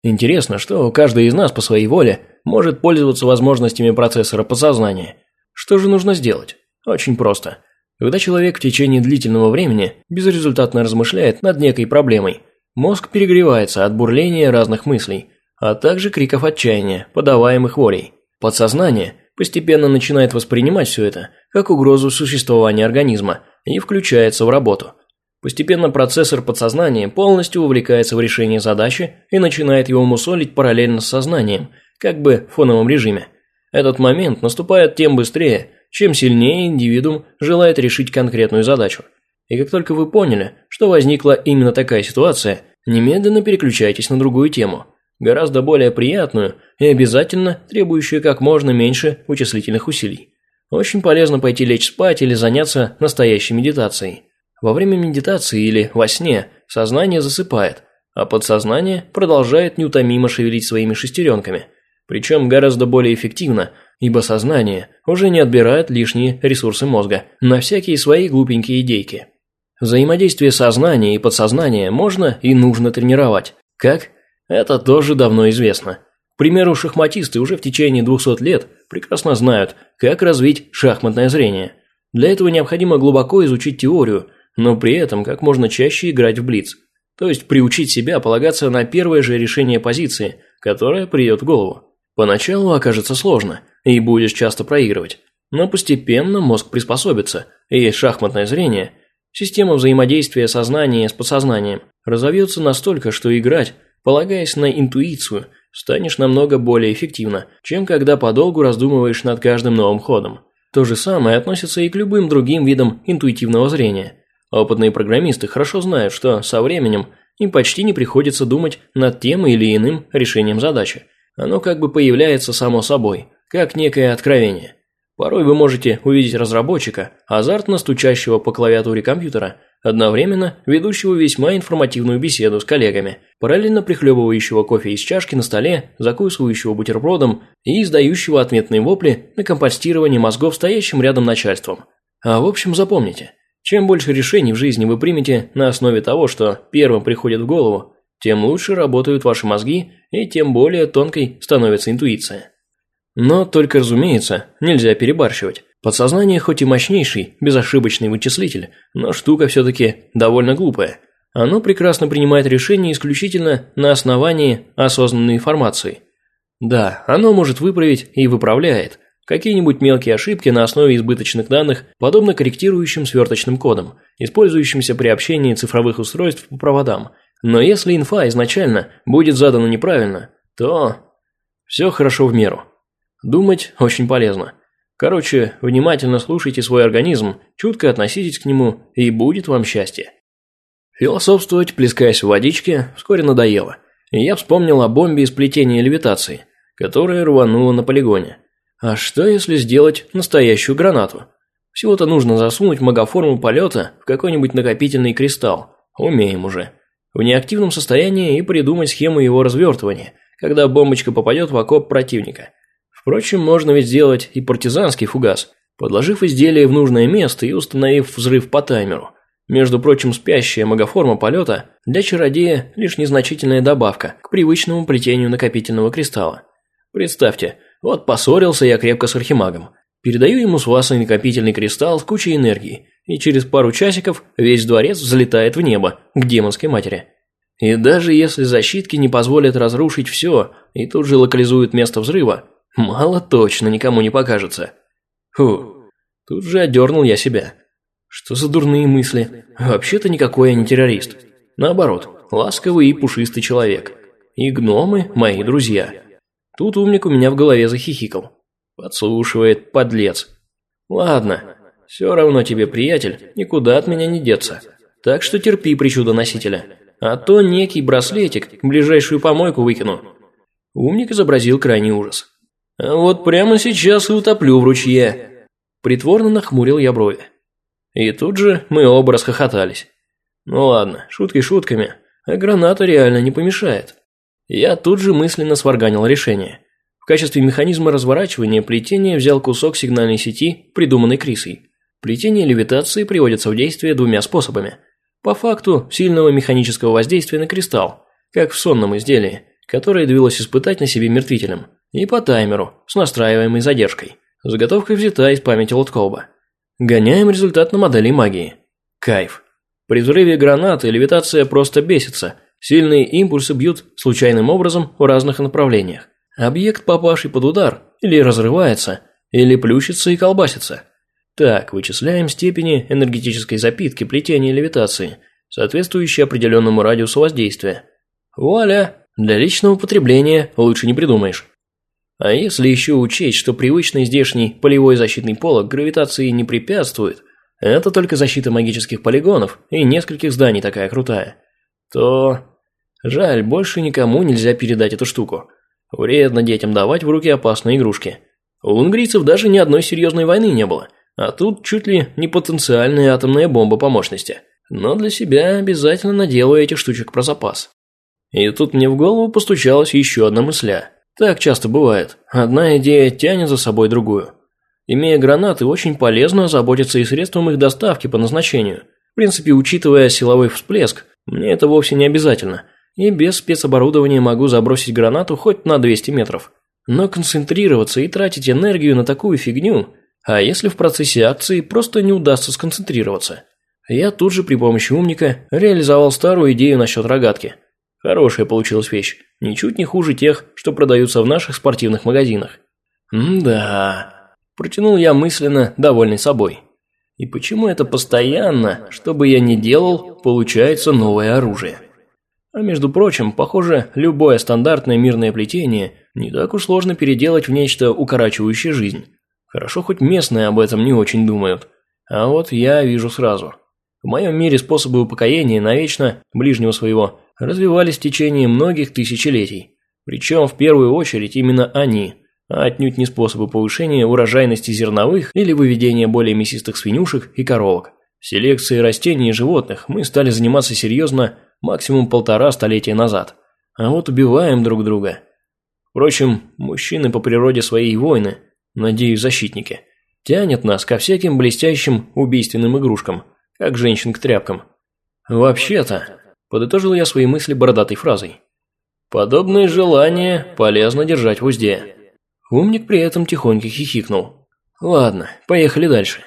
Интересно, что каждый из нас по своей воле может пользоваться возможностями процессора подсознания. Что же нужно сделать? Очень просто. Когда человек в течение длительного времени безрезультатно размышляет над некой проблемой, мозг перегревается от бурления разных мыслей, а также криков отчаяния, подаваемых волей. Подсознание постепенно начинает воспринимать все это как угрозу существования организма и включается в работу. Постепенно процессор подсознания полностью увлекается в решение задачи и начинает его мусолить параллельно с сознанием, как бы в фоновом режиме. Этот момент наступает тем быстрее, чем сильнее индивидуум желает решить конкретную задачу. И как только вы поняли, что возникла именно такая ситуация, немедленно переключайтесь на другую тему – гораздо более приятную и обязательно требующую как можно меньше вычислительных усилий. Очень полезно пойти лечь спать или заняться настоящей медитацией. Во время медитации или во сне сознание засыпает, а подсознание продолжает неутомимо шевелить своими шестеренками. Причем гораздо более эффективно, ибо сознание уже не отбирает лишние ресурсы мозга на всякие свои глупенькие идейки. Взаимодействие сознания и подсознания можно и нужно тренировать. Как? Это тоже давно известно. К примеру, шахматисты уже в течение 200 лет прекрасно знают, как развить шахматное зрение. Для этого необходимо глубоко изучить теорию, но при этом как можно чаще играть в блиц. То есть приучить себя полагаться на первое же решение позиции, которое придет в голову. Поначалу окажется сложно, и будешь часто проигрывать. Но постепенно мозг приспособится, и шахматное зрение, система взаимодействия сознания с подсознанием, разовьется настолько, что играть Полагаясь на интуицию, станешь намного более эффективно, чем когда подолгу раздумываешь над каждым новым ходом. То же самое относится и к любым другим видам интуитивного зрения. Опытные программисты хорошо знают, что со временем им почти не приходится думать над тем или иным решением задачи. Оно как бы появляется само собой, как некое откровение. Порой вы можете увидеть разработчика, азартно стучащего по клавиатуре компьютера, одновременно ведущего весьма информативную беседу с коллегами, параллельно прихлебывающего кофе из чашки на столе, закусывающего бутербродом и издающего отметные вопли на компостирование мозгов стоящим рядом начальством. А в общем запомните, чем больше решений в жизни вы примете на основе того, что первым приходит в голову, тем лучше работают ваши мозги и тем более тонкой становится интуиция. Но только, разумеется, нельзя перебарщивать. Подсознание хоть и мощнейший, безошибочный вычислитель, но штука все-таки довольно глупая. Оно прекрасно принимает решения исключительно на основании осознанной информации. Да, оно может выправить и выправляет какие-нибудь мелкие ошибки на основе избыточных данных, подобно корректирующим сверточным кодам, использующимся при общении цифровых устройств по проводам. Но если инфа изначально будет задана неправильно, то все хорошо в меру. Думать очень полезно. Короче, внимательно слушайте свой организм, чутко относитесь к нему, и будет вам счастье. Философствовать, плескаясь в водичке, вскоре надоело. И я вспомнил о бомбе из плетения левитации, которая рванула на полигоне. А что если сделать настоящую гранату? Всего-то нужно засунуть магоформу полета в какой-нибудь накопительный кристалл. Умеем уже. В неактивном состоянии и придумать схему его развертывания, когда бомбочка попадет в окоп противника – Впрочем, можно ведь сделать и партизанский фугас, подложив изделие в нужное место и установив взрыв по таймеру. Между прочим, спящая магоформа полета для чародея лишь незначительная добавка к привычному плетению накопительного кристалла. Представьте, вот поссорился я крепко с архимагом. Передаю ему с васой накопительный кристалл с кучей энергии, и через пару часиков весь дворец взлетает в небо, к демонской матери. И даже если защитки не позволят разрушить все и тут же локализуют место взрыва, Мало точно никому не покажется. Фу, тут же одернул я себя. Что за дурные мысли? Вообще-то никакой я не террорист. Наоборот, ласковый и пушистый человек. И гномы – мои друзья. Тут умник у меня в голове захихикал. Подслушивает, подлец. Ладно, все равно тебе, приятель, никуда от меня не деться. Так что терпи причуда носителя. А то некий браслетик ближайшую помойку выкину. Умник изобразил крайний ужас. Вот прямо сейчас и утоплю в ручье. Притворно нахмурил я брови. И тут же мы оба расхохотались. Ну ладно, шутки шутками, а граната реально не помешает. Я тут же мысленно сварганил решение. В качестве механизма разворачивания плетения взял кусок сигнальной сети, придуманный Крисой. Плетение левитации приводится в действие двумя способами. По факту сильного механического воздействия на кристалл, как в сонном изделии, которое довелось испытать на себе мертвителем, и по таймеру, с настраиваемой задержкой. Заготовка взята из памяти Лоткоуба. Гоняем результат на модели магии. Кайф. При взрыве гранаты левитация просто бесится. Сильные импульсы бьют случайным образом в разных направлениях. Объект, попавший под удар, или разрывается, или плющится и колбасится. Так, вычисляем степени энергетической запитки плетения левитации, соответствующие определенному радиусу воздействия. Вуаля! Для личного потребления лучше не придумаешь. А если еще учесть, что привычный здешний полевой защитный полог гравитации не препятствует, это только защита магических полигонов и нескольких зданий такая крутая, то... Жаль, больше никому нельзя передать эту штуку. Вредно детям давать в руки опасные игрушки. У лунгрийцев даже ни одной серьезной войны не было, а тут чуть ли не потенциальная атомная бомба по мощности. Но для себя обязательно наделаю этих штучек про запас. И тут мне в голову постучалась еще одна мысля – так часто бывает. Одна идея тянет за собой другую. Имея гранаты, очень полезно заботиться и средством их доставки по назначению. В принципе, учитывая силовой всплеск, мне это вовсе не обязательно. И без спецоборудования могу забросить гранату хоть на 200 метров. Но концентрироваться и тратить энергию на такую фигню, а если в процессе акции просто не удастся сконцентрироваться? Я тут же при помощи умника реализовал старую идею насчет рогатки – Хорошая получилась вещь, ничуть не хуже тех, что продаются в наших спортивных магазинах. «М-да», – протянул я мысленно, довольный собой. «И почему это постоянно, что бы я ни делал, получается новое оружие?» А между прочим, похоже, любое стандартное мирное плетение не так уж сложно переделать в нечто укорачивающее жизнь. Хорошо, хоть местные об этом не очень думают. А вот я вижу сразу. В моем мире способы упокоения навечно ближнего своего развивались в течение многих тысячелетий. Причем в первую очередь именно они, а отнюдь не способы повышения урожайности зерновых или выведения более мясистых свинюшек и коровок. Селекцией растений и животных мы стали заниматься серьезно максимум полтора столетия назад. А вот убиваем друг друга. Впрочем, мужчины по природе своей войны, надеюсь, защитники, тянет нас ко всяким блестящим убийственным игрушкам, как женщин к тряпкам. Вообще-то, Подытожил я свои мысли бородатой фразой. Подобные желания полезно держать в узде. Умник при этом тихонько хихикнул. Ладно, поехали дальше.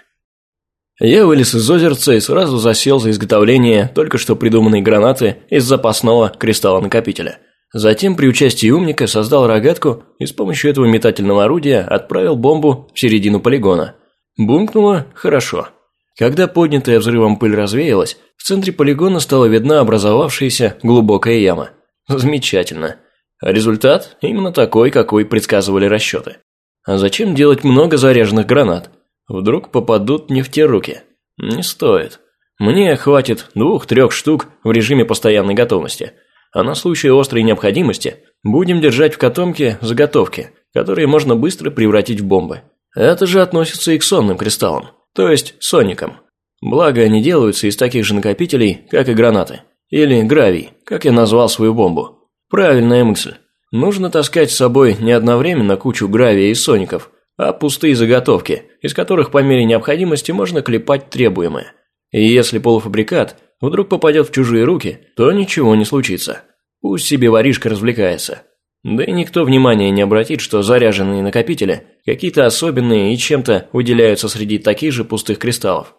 Я вылез из озерца и сразу засел за изготовление только что придуманной гранаты из запасного кристалла-накопителя. Затем при участии умника создал рогатку и с помощью этого метательного орудия отправил бомбу в середину полигона. Бумкнуло хорошо. Когда поднятая взрывом пыль развеялась, в центре полигона стала видна образовавшаяся глубокая яма. Замечательно. А результат именно такой, какой предсказывали расчеты. А зачем делать много заряженных гранат? Вдруг попадут не в те руки? Не стоит. Мне хватит двух-трех штук в режиме постоянной готовности. А на случай острой необходимости будем держать в котомке заготовки, которые можно быстро превратить в бомбы. Это же относится и к сонным кристаллам. То есть соникам. Благо они делаются из таких же накопителей, как и гранаты. Или гравий, как я назвал свою бомбу. Правильная мысль. Нужно таскать с собой не одновременно кучу гравия и соников, а пустые заготовки, из которых по мере необходимости можно клепать требуемое. И если полуфабрикат вдруг попадет в чужие руки, то ничего не случится. Пусть себе воришка развлекается. Да и никто внимания не обратит, что заряженные накопители какие-то особенные и чем-то выделяются среди таких же пустых кристаллов.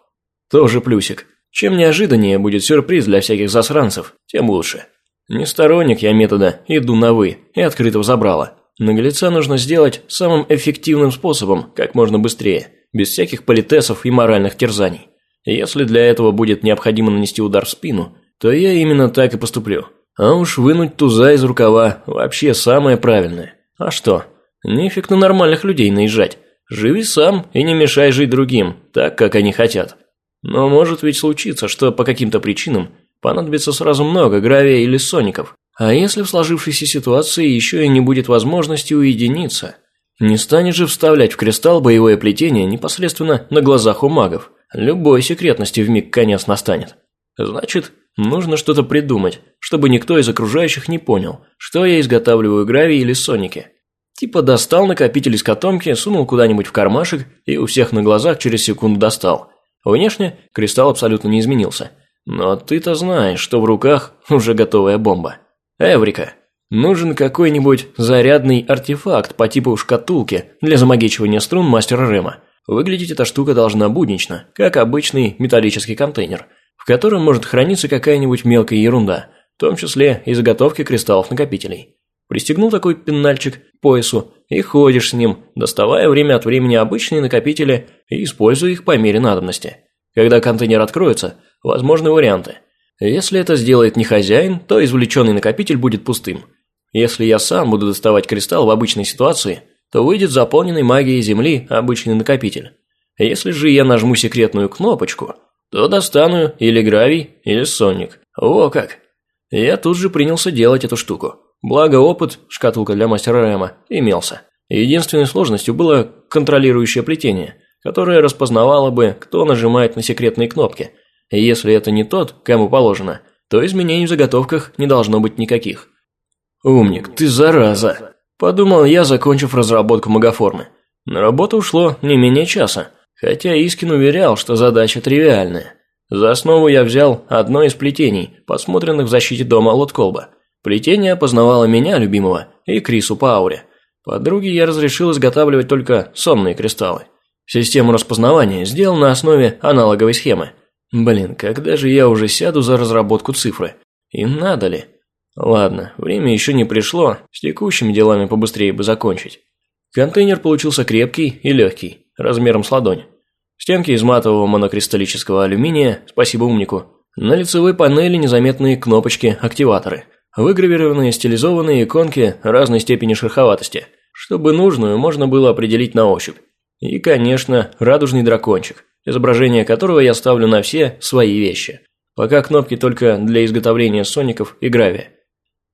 Тоже плюсик. Чем неожиданнее будет сюрприз для всяких засранцев, тем лучше. Не сторонник я метода «иду на вы» и открытого забрала. Наглеца нужно сделать самым эффективным способом, как можно быстрее, без всяких политесов и моральных терзаний. Если для этого будет необходимо нанести удар в спину, то я именно так и поступлю. А уж вынуть туза из рукава вообще самое правильное. А что? Нефиг на нормальных людей наезжать. Живи сам и не мешай жить другим, так, как они хотят. Но может ведь случиться, что по каким-то причинам понадобится сразу много гравия или соников. А если в сложившейся ситуации еще и не будет возможности уединиться? Не станет же вставлять в кристалл боевое плетение непосредственно на глазах у магов. Любой секретности вмиг конец настанет. Значит, Нужно что-то придумать, чтобы никто из окружающих не понял, что я изготавливаю гравий или соники. Типа достал накопитель из котомки, сунул куда-нибудь в кармашек и у всех на глазах через секунду достал. Внешне кристалл абсолютно не изменился. Но ты-то знаешь, что в руках уже готовая бомба. Эврика. Нужен какой-нибудь зарядный артефакт по типу шкатулки для замагичивания струн мастера Рема. Выглядеть эта штука должна буднично, как обычный металлический контейнер, в котором может храниться какая-нибудь мелкая ерунда, в том числе и заготовки кристаллов-накопителей. Пристегнул такой пенальчик к поясу и ходишь с ним, доставая время от времени обычные накопители и используя их по мере надобности. Когда контейнер откроется, возможны варианты. Если это сделает не хозяин, то извлеченный накопитель будет пустым. Если я сам буду доставать кристалл в обычной ситуации, то выйдет заполненный магией Земли обычный накопитель. Если же я нажму секретную кнопочку, то достану или гравий, или сонник. О как! Я тут же принялся делать эту штуку. Благо опыт, шкатулка для мастера Рэма, имелся. Единственной сложностью было контролирующее плетение, которое распознавало бы, кто нажимает на секретные кнопки. Если это не тот, кому положено, то изменений в заготовках не должно быть никаких. «Умник, ты зараза!» – подумал я, закончив разработку магоформы. На работу ушло не менее часа, хотя Искин уверял, что задача тривиальная. За основу я взял одно из плетений, посмотренных в защите дома Лотколба – Плетение опознавало меня, любимого, и Крису по ауре. Подруге я разрешил изготавливать только сонные кристаллы. Систему распознавания сделал на основе аналоговой схемы. Блин, когда же я уже сяду за разработку цифры? И надо ли? Ладно, время еще не пришло, с текущими делами побыстрее бы закончить. Контейнер получился крепкий и легкий, размером с ладонь. Стенки из матового монокристаллического алюминия, спасибо умнику. На лицевой панели незаметные кнопочки-активаторы – Выгравированные стилизованные иконки разной степени шероховатости, чтобы нужную можно было определить на ощупь. И, конечно, радужный дракончик, изображение которого я ставлю на все свои вещи. Пока кнопки только для изготовления соников и гравия.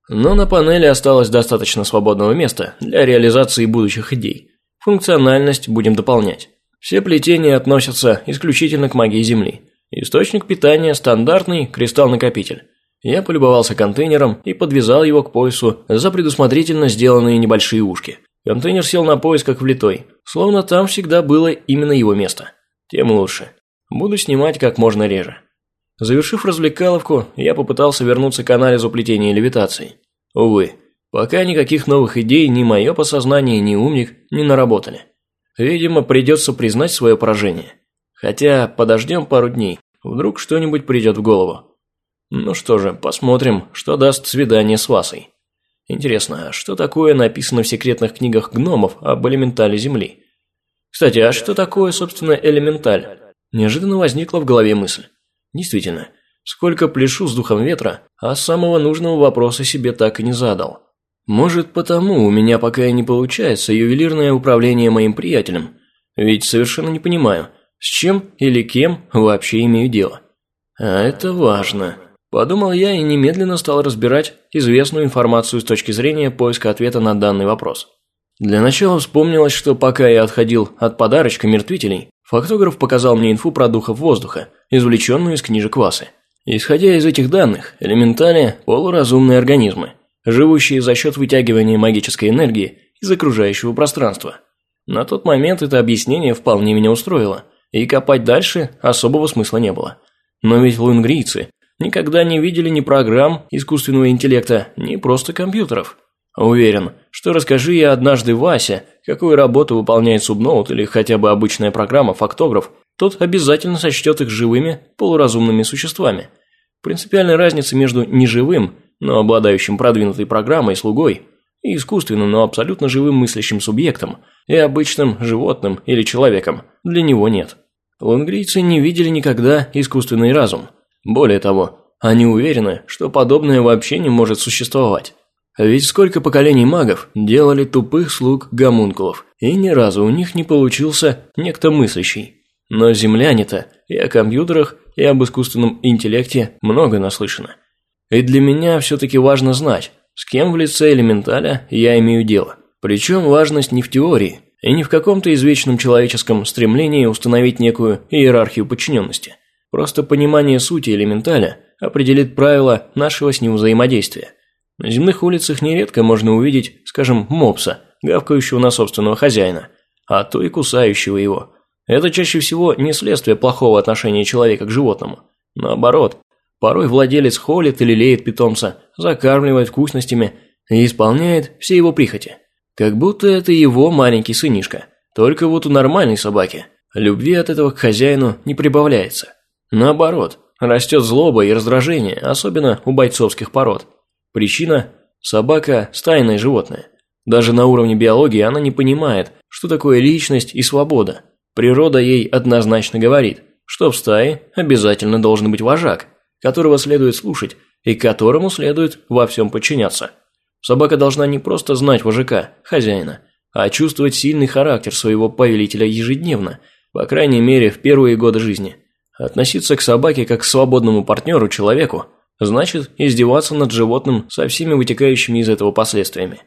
Но на панели осталось достаточно свободного места для реализации будущих идей. Функциональность будем дополнять. Все плетения относятся исключительно к магии Земли. Источник питания – стандартный кристалл-накопитель. Я полюбовался контейнером и подвязал его к поясу за предусмотрительно сделанные небольшие ушки. Контейнер сел на пояс как влитой, словно там всегда было именно его место. Тем лучше. Буду снимать как можно реже. Завершив развлекаловку, я попытался вернуться к анализу плетения левитации. Увы, пока никаких новых идей ни мое подсознание, ни умник не наработали. Видимо, придется признать свое поражение. Хотя подождем пару дней, вдруг что-нибудь придет в голову. Ну что же, посмотрим, что даст свидание с Васой. Интересно, а что такое написано в секретных книгах гномов об элементале Земли? Кстати, а что такое, собственно, элементаль? Неожиданно возникла в голове мысль. Действительно, сколько пляшу с духом ветра, а самого нужного вопроса себе так и не задал. Может, потому у меня пока и не получается ювелирное управление моим приятелем. Ведь совершенно не понимаю, с чем или кем вообще имею дело. А это важно. Подумал я и немедленно стал разбирать известную информацию с точки зрения поиска ответа на данный вопрос. Для начала вспомнилось, что пока я отходил от подарочка мертвителей, фактограф показал мне инфу про духов воздуха, извлеченную из книжек Васы. Исходя из этих данных, элементали – полуразумные организмы, живущие за счет вытягивания магической энергии из окружающего пространства. На тот момент это объяснение вполне меня устроило, и копать дальше особого смысла не было. Но ведь лунгрийцы никогда не видели ни программ искусственного интеллекта, ни просто компьютеров. Уверен, что расскажи я однажды Васе, какую работу выполняет Субноут или хотя бы обычная программа «Фактограф», тот обязательно сочтет их живыми, полуразумными существами. Принципиальная разница между неживым, но обладающим продвинутой программой слугой, и искусственным, но абсолютно живым мыслящим субъектом, и обычным животным или человеком, для него нет. Лонгрийцы не видели никогда искусственный разум – более того, они уверены, что подобное вообще не может существовать. Ведь сколько поколений магов делали тупых слуг гомункулов, и ни разу у них не получился некто мыслящий. Но земляне-то и о компьютерах, и об искусственном интеллекте много наслышано. И для меня все-таки важно знать, с кем в лице элементаля я имею дело. Причем важность не в теории, и не в каком-то извечном человеческом стремлении установить некую иерархию подчиненности – Просто понимание сути элементаля определит правила нашего с ним взаимодействия. На земных улицах нередко можно увидеть, скажем, мопса, гавкающего на собственного хозяина, а то и кусающего его. Это чаще всего не следствие плохого отношения человека к животному. Наоборот, порой владелец холит или леет питомца, закармливает вкусностями и исполняет все его прихоти. Как будто это его маленький сынишка. Только вот у нормальной собаки любви от этого к хозяину не прибавляется. Наоборот, растет злоба и раздражение, особенно у бойцовских пород. Причина – собака – стайное животное. Даже на уровне биологии она не понимает, что такое личность и свобода. Природа ей однозначно говорит, что в стае обязательно должен быть вожак, которого следует слушать и которому следует во всем подчиняться. Собака должна не просто знать вожака, хозяина, а чувствовать сильный характер своего повелителя ежедневно, по крайней мере в первые годы жизни. Относиться к собаке как к свободному партнеру человеку значит издеваться над животным со всеми вытекающими из этого последствиями.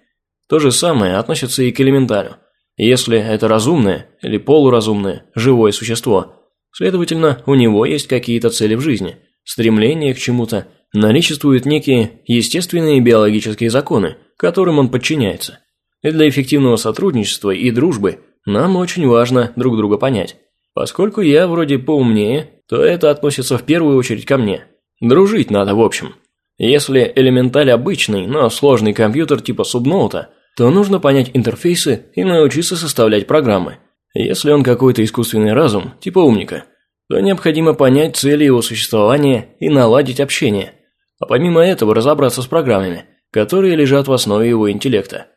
То же самое относится и к элементарю. Если это разумное или полуразумное живое существо, следовательно, у него есть какие-то цели в жизни, стремление к чему-то, наличествуют некие естественные биологические законы, которым он подчиняется. И для эффективного сотрудничества и дружбы нам очень важно друг друга понять. Поскольку я вроде поумнее, то это относится в первую очередь ко мне. Дружить надо в общем. Если элементаль обычный, но сложный компьютер типа субноута, то нужно понять интерфейсы и научиться составлять программы. Если он какой-то искусственный разум, типа умника, то необходимо понять цели его существования и наладить общение. А помимо этого разобраться с программами, которые лежат в основе его интеллекта.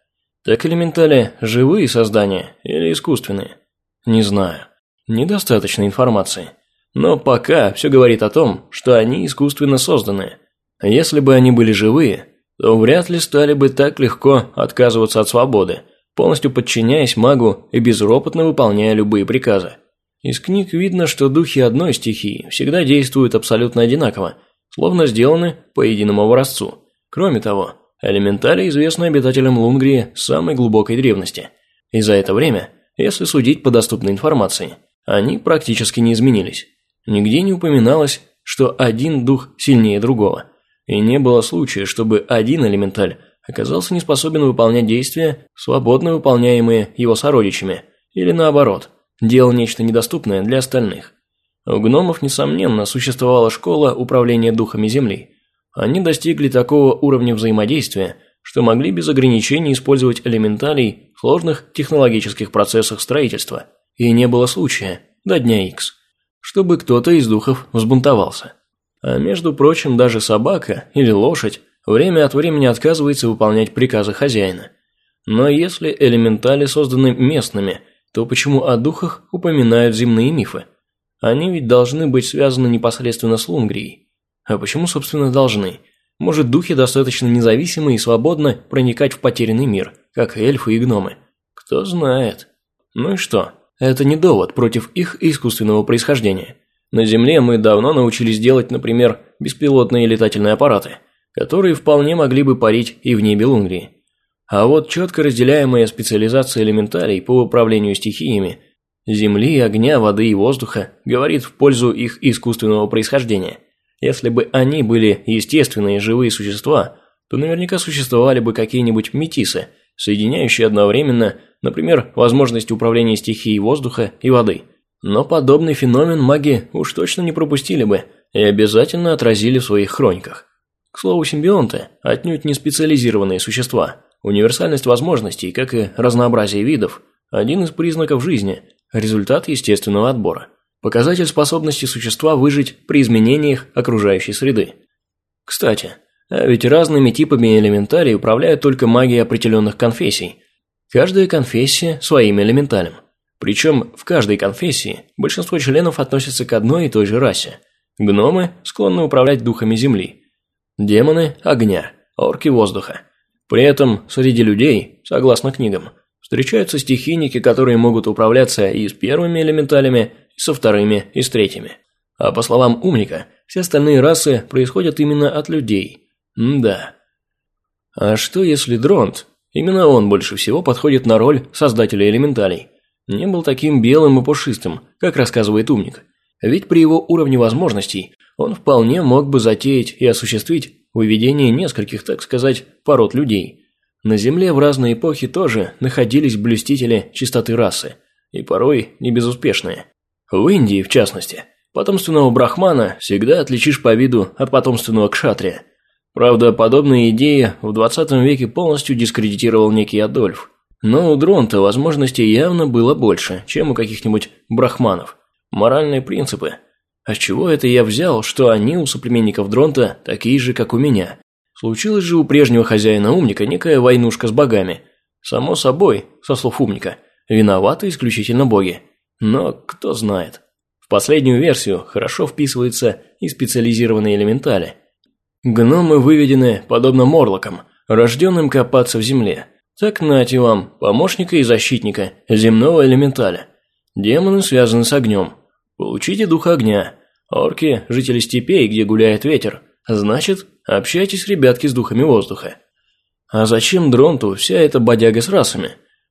Так элементали живые создания или искусственные? Не знаю. Недостаточно информации. Но пока все говорит о том, что они искусственно созданы. Если бы они были живые, то вряд ли стали бы так легко отказываться от свободы, полностью подчиняясь магу и безропотно выполняя любые приказы. Из книг видно, что духи одной стихии всегда действуют абсолютно одинаково, словно сделаны по единому образцу. Кроме того, Элементали известны обитателям Лунгрии самой глубокой древности. И за это время, если судить по доступной информации, они практически не изменились. Нигде не упоминалось, что один дух сильнее другого. И не было случая, чтобы один элементаль оказался не способен выполнять действия, свободно выполняемые его сородичами, или наоборот, делал нечто недоступное для остальных. У гномов, несомненно, существовала школа управления духами Земли – они достигли такого уровня взаимодействия, что могли без ограничений использовать элементалей в сложных технологических процессах строительства. И не было случая, до дня X, чтобы кто-то из духов взбунтовался. А между прочим, даже собака или лошадь время от времени отказывается выполнять приказы хозяина. Но если элементали созданы местными, то почему о духах упоминают земные мифы? Они ведь должны быть связаны непосредственно с Лунгрией. А почему, собственно, должны? Может, духи достаточно независимы и свободно проникать в потерянный мир, как эльфы и гномы? Кто знает. Ну и что? Это не довод против их искусственного происхождения. На Земле мы давно научились делать, например, беспилотные летательные аппараты, которые вполне могли бы парить и в небе Лунгрии. А вот четко разделяемая специализация элементалей по управлению стихиями Земли, огня, воды и воздуха говорит в пользу их искусственного происхождения – если бы они были естественные живые существа, то наверняка существовали бы какие-нибудь метисы, соединяющие одновременно, например, возможность управления стихией воздуха и воды. Но подобный феномен маги уж точно не пропустили бы и обязательно отразили в своих хрониках. К слову, симбионты – отнюдь не специализированные существа. Универсальность возможностей, как и разнообразие видов – один из признаков жизни, результат естественного отбора. Показатель способности существа выжить при изменениях окружающей среды. Кстати, а ведь разными типами элементарий управляют только маги определенных конфессий. Каждая конфессия своим элементалем. Причем в каждой конфессии большинство членов относятся к одной и той же расе. Гномы склонны управлять духами земли. Демоны – огня, орки – воздуха. При этом среди людей, согласно книгам, встречаются стихийники, которые могут управляться и с первыми элементалями, со вторыми и с третьими. А по словам умника, все остальные расы происходят именно от людей. М да. А что если Дронт, именно он больше всего подходит на роль создателя элементалей, не был таким белым и пушистым, как рассказывает умник? Ведь при его уровне возможностей он вполне мог бы затеять и осуществить выведение нескольких, так сказать, пород людей. На Земле в разные эпохи тоже находились блюстители чистоты расы, и порой не безуспешные. В Индии, в частности, потомственного брахмана всегда отличишь по виду от потомственного кшатрия. Правда, подобные идеи в 20 веке полностью дискредитировал некий Адольф. Но у Дронта возможностей явно было больше, чем у каких-нибудь брахманов. Моральные принципы. А с чего это я взял, что они у соплеменников Дронта такие же, как у меня? Случилась же у прежнего хозяина умника некая войнушка с богами. Само собой, со слов умника, виноваты исключительно боги. Но кто знает. В последнюю версию хорошо вписываются и специализированные элементали. Гномы выведены, подобно морлокам, рожденным копаться в земле. Так нате вам, помощника и защитника, земного элементаля. Демоны связаны с огнем. Получите дух огня. Орки – жители степей, где гуляет ветер. Значит, общайтесь, ребятки, с духами воздуха. А зачем Дронту вся эта бодяга с расами?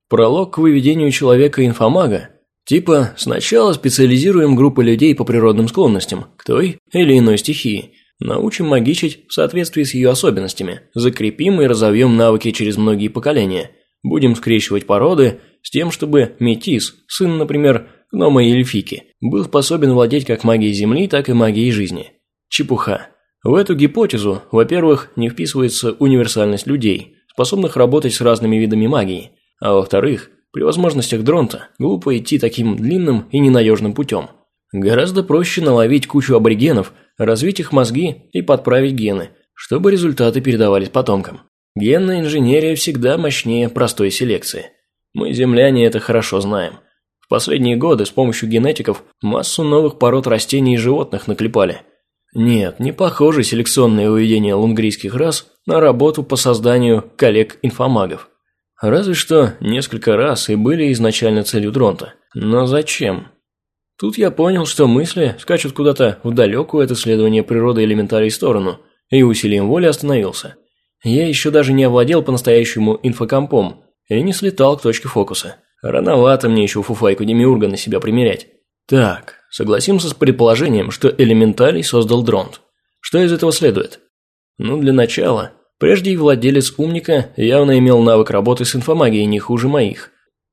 Пролог к выведению человека-инфомага? Типа, сначала специализируем группы людей по природным склонностям, к той или иной стихии. Научим магичить в соответствии с ее особенностями, закрепим и разовьем навыки через многие поколения. Будем скрещивать породы с тем, чтобы Метис, сын, например, гнома или эльфики, был способен владеть как магией Земли, так и магией жизни. Чепуха. В эту гипотезу, во-первых, не вписывается универсальность людей, способных работать с разными видами магии, а во-вторых, при возможностях Дронта глупо идти таким длинным и ненадежным путем. Гораздо проще наловить кучу аборигенов, развить их мозги и подправить гены, чтобы результаты передавались потомкам. Генная инженерия всегда мощнее простой селекции. Мы, земляне, это хорошо знаем. В последние годы с помощью генетиков массу новых пород растений и животных наклепали – нет, не похоже селекционное уведение лунгрийских рас на работу по созданию коллег-инфомагов. Разве что несколько раз и были изначально целью Дронта. Но зачем? Тут я понял, что мысли скачут куда-то в далекую от исследования природы элементарей сторону, и усилием воли остановился. Я еще даже не овладел по-настоящему инфокомпом и не слетал к точке фокуса. Рановато мне еще фуфайку Демиурга на себя примерять. Так, Согласимся с предположением, что элементалей создал Дронт. Что из этого следует? Ну, для начала, прежде и владелец умника явно имел навык работы с инфомагией не хуже моих.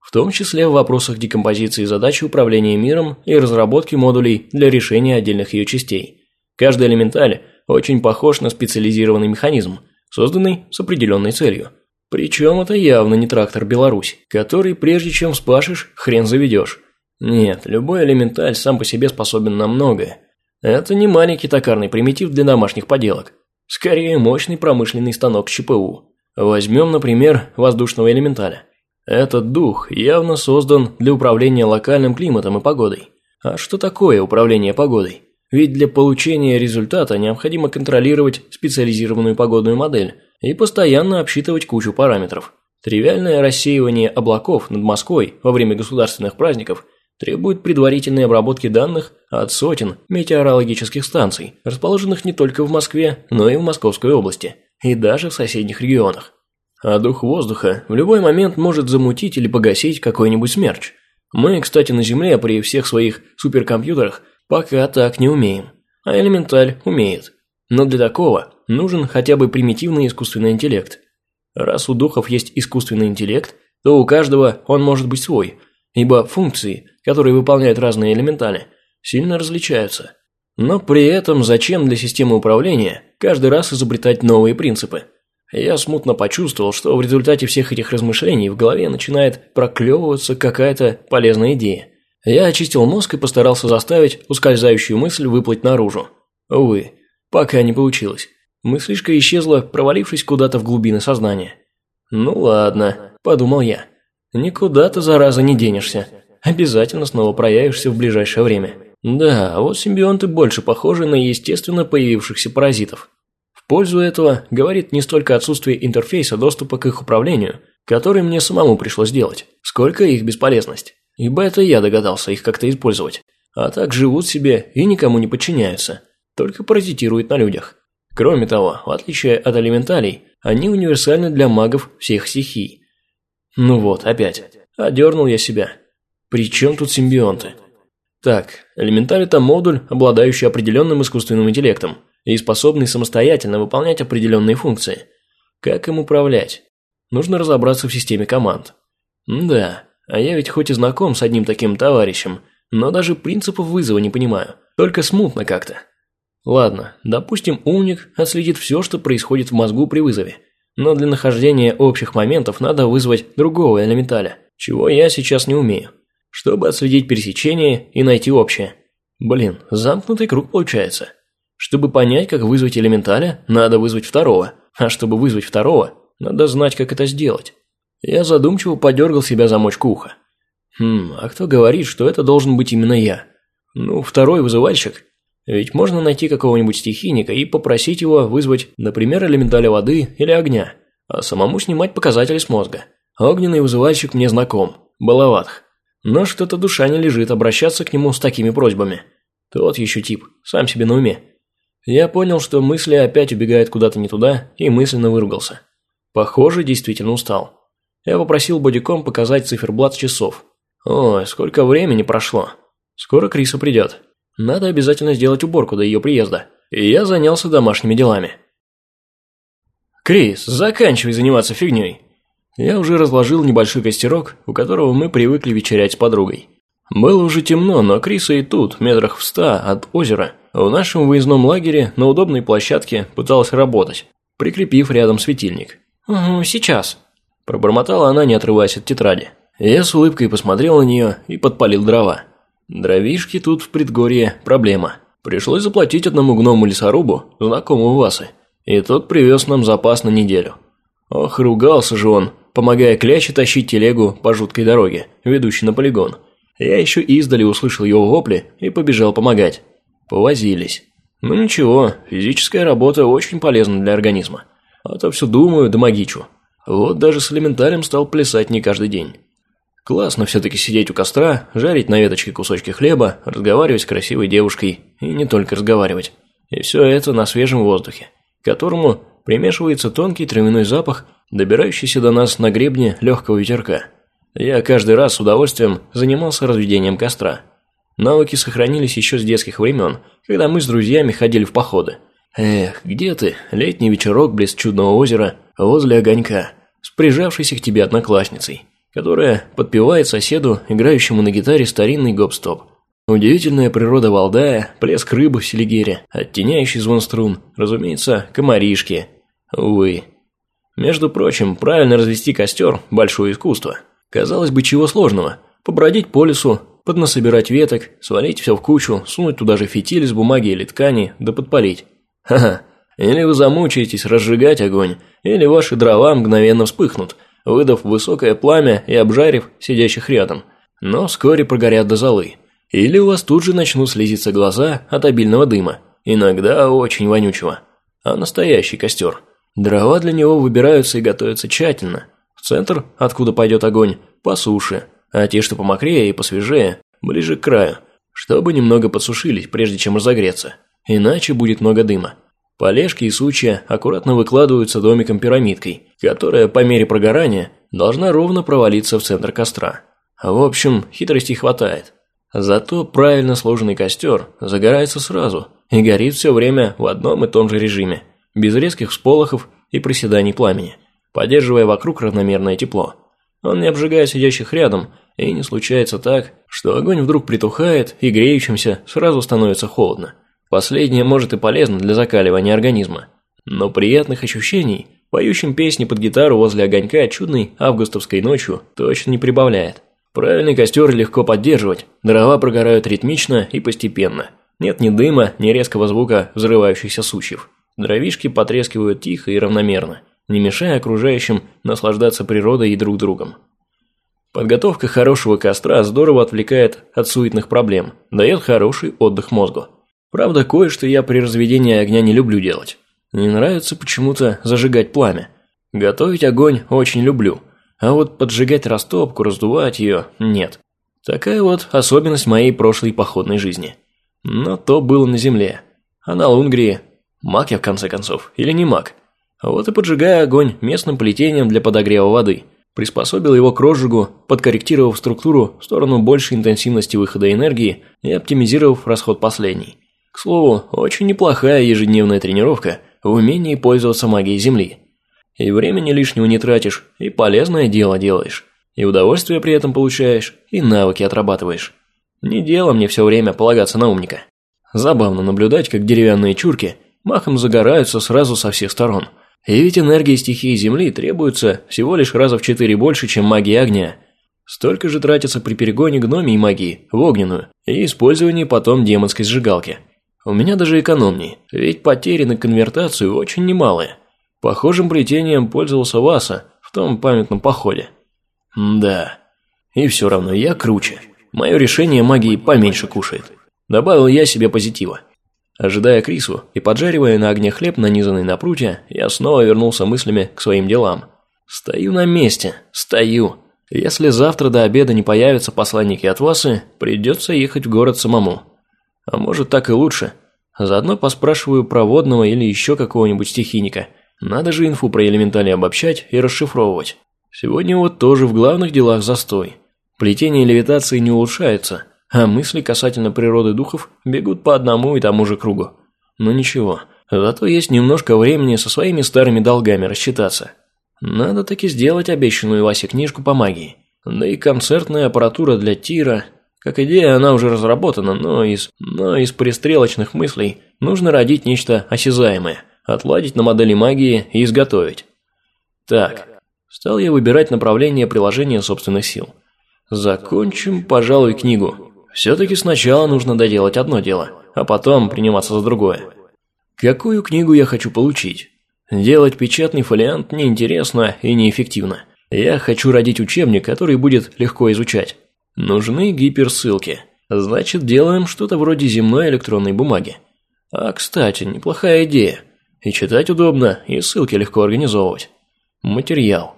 В том числе в вопросах декомпозиции задачи управления миром и разработки модулей для решения отдельных ее частей. Каждый элементаль очень похож на специализированный механизм, созданный с определенной целью. Причем это явно не трактор Беларусь, который прежде чем вспашешь, хрен заведешь. Нет, любой элементаль сам по себе способен на многое. Это не маленький токарный примитив для домашних поделок. Скорее, мощный промышленный станок ЧПУ. Возьмем, например, воздушного элементаля. Этот дух явно создан для управления локальным климатом и погодой. А что такое управление погодой? Ведь для получения результата необходимо контролировать специализированную погодную модель и постоянно обсчитывать кучу параметров. Тривиальное рассеивание облаков над Москвой во время государственных праздников – требует предварительной обработки данных от сотен метеорологических станций, расположенных не только в Москве, но и в Московской области, и даже в соседних регионах. А дух воздуха в любой момент может замутить или погасить какой-нибудь смерч. Мы, кстати, на Земле при всех своих суперкомпьютерах пока так не умеем, а элементаль умеет. Но для такого нужен хотя бы примитивный искусственный интеллект. Раз у духов есть искусственный интеллект, то у каждого он может быть свой – ибо функции, которые выполняют разные элементали, сильно различаются. Но при этом зачем для системы управления каждый раз изобретать новые принципы? Я смутно почувствовал, что в результате всех этих размышлений в голове начинает проклевываться какая-то полезная идея. Я очистил мозг и постарался заставить ускользающую мысль выплыть наружу. Увы, пока не получилось. Мыслишка исчезла, провалившись куда-то в глубины сознания. «Ну ладно», – подумал я. Никуда ты, зараза, не денешься. Обязательно снова проявишься в ближайшее время. Да, вот симбионты больше похожи на естественно появившихся паразитов. Пользу этого говорит не столько отсутствие интерфейса доступа к их управлению, который мне самому пришлось делать, сколько их бесполезность. Ибо это я догадался их как-то использовать. А так живут себе и никому не подчиняются, только паразитируют на людях. Кроме того, в отличие от элементалей, они универсальны для магов всех стихий, ну вот, опять. Одернул я себя. При чем тут симбионты? Так, элементарь это модуль, обладающий определенным искусственным интеллектом и способный самостоятельно выполнять определенные функции. Как им управлять? Нужно разобраться в системе команд. Да, а я ведь хоть и знаком с одним таким товарищем, но даже принципов вызова не понимаю. Только смутно как-то. Ладно, допустим, умник отследит все, что происходит в мозгу при вызове. Но для нахождения общих моментов надо вызвать другого элементаля, чего я сейчас не умею. Чтобы отследить пересечение и найти общее. Блин, замкнутый круг получается. Чтобы понять, как вызвать элементаля, надо вызвать второго. А чтобы вызвать второго, надо знать, как это сделать. Я задумчиво подергал себя за мочку уха. Хм, а кто говорит, что это должен быть именно я? Ну, второй вызывальщик. Ведь можно найти какого-нибудь стихийника и попросить его вызвать, например, элементаля воды или огня, а самому снимать показатели с мозга. Огненный вызывальщик мне знаком, Балаватх. Но что-то душа не лежит обращаться к нему с такими просьбами. Тот еще тип, сам себе на уме. Я понял, что мысли опять убегают куда-то не туда, и мысленно выругался. Похоже, действительно устал. Я попросил бодиком показать циферблат часов. Ой, сколько времени прошло. Скоро Криса придет. Надо обязательно сделать уборку до ее приезда. И я занялся домашними делами. «Крис, заканчивай заниматься фигней!» Я уже разложил небольшой костерок, у которого мы привыкли вечерять с подругой. Было уже темно, но Криса и тут, метрах в ста от озера, в нашем выездном лагере на удобной площадке пыталась работать, прикрепив рядом светильник.
«Угу, сейчас», –
пробормотала она, не отрываясь от тетради. Я с улыбкой посмотрел на нее и подпалил дрова. Дровишки тут в предгорье проблема. Пришлось заплатить одному гному-лесорубу, знакомому Васы, и тот привез нам запас на неделю. Ох, ругался же он, помогая кляче тащить телегу по жуткой дороге, ведущей на полигон. Я еще издали услышал его вопли и побежал помогать. Повозились. Ну ничего, физическая работа очень полезна для организма. А то все думаю да магичу. Вот даже с элементалем стал плясать не каждый день. Классно все-таки сидеть у костра, жарить на веточке кусочки хлеба, разговаривать с красивой девушкой, и не только разговаривать. И все это на свежем воздухе, к которому примешивается тонкий травяной запах, добирающийся до нас на гребне легкого ветерка. Я каждый раз с удовольствием занимался разведением костра. Навыки сохранились еще с детских времен, когда мы с друзьями ходили в походы. Эх, где ты, летний вечерок близ чудного озера, возле огонька, с прижавшейся к тебе одноклассницей, которая подпевает соседу, играющему на гитаре старинный гоп-стоп. Удивительная природа Валдая, плеск рыбы в селигере, оттеняющий звон струн, разумеется, комаришки. Увы. Между прочим, правильно развести костер – большое искусство. Казалось бы, чего сложного? Побродить по лесу, поднасобирать веток, свалить все в кучу, сунуть туда же фитиль из бумаги или ткани, да подпалить. Ха-ха. Или вы замучаетесь разжигать огонь, или ваши дрова мгновенно вспыхнут, выдав высокое пламя и обжарив сидящих рядом, но вскоре прогорят до золы. Или у вас тут же начнут слезиться глаза от обильного дыма, иногда очень вонючего. А настоящий костер. Дрова для него выбираются и готовятся тщательно. В центр, откуда пойдет огонь, по суше – а те, что помокрее и посвежее, ближе к краю, чтобы немного подсушились, прежде чем разогреться, иначе будет много дыма. Полежки и сучья аккуратно выкладываются домиком-пирамидкой, которая по мере прогорания должна ровно провалиться в центр костра. В общем, хитрости хватает. Зато правильно сложенный костер загорается сразу и горит все время в одном и том же режиме, без резких всполохов и приседаний пламени, поддерживая вокруг равномерное тепло. Он не обжигает сидящих рядом, и не случается так, что огонь вдруг притухает и греющимся сразу становится холодно. Последнее может и полезно для закаливания организма. Но приятных ощущений, поющим песни под гитару возле огонька чудной августовской ночью, точно не прибавляет. Правильный костер легко поддерживать, дрова прогорают ритмично и постепенно. Нет ни дыма, ни резкого звука взрывающихся сучьев. Дровишки потрескивают тихо и равномерно не мешая окружающим наслаждаться природой и друг другом. Подготовка хорошего костра здорово отвлекает от суетных проблем, дает хороший отдых мозгу. Правда, кое-что я при разведении огня не люблю делать. Не нравится почему-то зажигать пламя. Готовить огонь очень люблю, а вот поджигать растопку, раздувать ее – нет. Такая вот особенность моей прошлой походной жизни. Но то было на земле. А на Лунгрии – маг я в конце концов, или не маг – вот и поджигая огонь местным плетением для подогрева воды. Приспособил его к розжигу, подкорректировав структуру в сторону большей интенсивности выхода энергии и оптимизировав расход последней. К слову, очень неплохая ежедневная тренировка в умении пользоваться магией Земли. И времени лишнего не тратишь, и полезное дело делаешь. И удовольствие при этом получаешь, и навыки отрабатываешь. Не дело мне все время полагаться на умника. Забавно наблюдать, как деревянные чурки махом загораются сразу со всех сторон. И ведь энергии стихии Земли требуется всего лишь раза в четыре больше, чем магия огня. Столько же тратится при перегоне гномии магии в огненную и использовании потом демонской сжигалки. У меня даже экономнее, ведь потери на конвертацию очень немалые. Похожим плетением пользовался Васа в том памятном походе. Да. И все равно я круче. Мое решение магии поменьше кушает. Добавил я себе позитива. Ожидая Крису и поджаривая на огне хлеб, нанизанный на прутья, я снова вернулся мыслями к своим делам. Стою на месте, стою. Если завтра до обеда не появятся посланники от Васы, придется ехать в город самому. А может так и лучше. Заодно поспрашиваю проводного или еще какого-нибудь стихийника. Надо же инфу про элементали обобщать и расшифровывать. Сегодня вот тоже в главных делах застой. Плетение левитации не улучшается, а мысли касательно природы духов бегут по одному и тому же кругу. Но ничего, зато есть немножко времени со своими старыми долгами рассчитаться. Надо таки сделать обещанную Васе книжку по магии. Да и концертная аппаратура для тира. Как идея она уже разработана, но из, но из пристрелочных мыслей нужно родить нечто осязаемое, отладить на модели магии и изготовить. Так, стал я выбирать направление приложения собственных сил. Закончим, пожалуй, книгу. Все-таки сначала нужно доделать одно дело, а потом приниматься за другое. Какую книгу я хочу получить? Делать печатный фолиант неинтересно и неэффективно. Я хочу родить учебник, который будет легко изучать. Нужны гиперссылки. Значит, делаем что-то вроде земной электронной бумаги. А, кстати, неплохая идея. И читать удобно, и ссылки легко организовывать. Материал.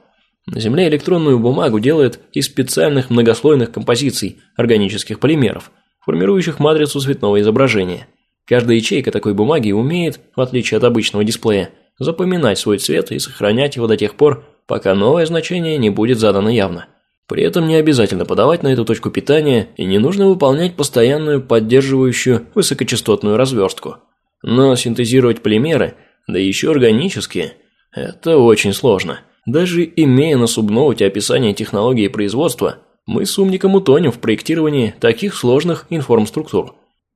На Земле электронную бумагу делают из специальных многослойных композиций органических полимеров, формирующих матрицу цветного изображения. Каждая ячейка такой бумаги умеет, в отличие от обычного дисплея, запоминать свой цвет и сохранять его до тех пор, пока новое значение не будет задано явно. При этом не обязательно подавать на эту точку питания и не нужно выполнять постоянную поддерживающую высокочастотную разверстку. Но синтезировать полимеры, да еще органические, это очень сложно. Даже имея на субноуте описание технологии производства, мы с умником утонем в проектировании таких сложных информструктур.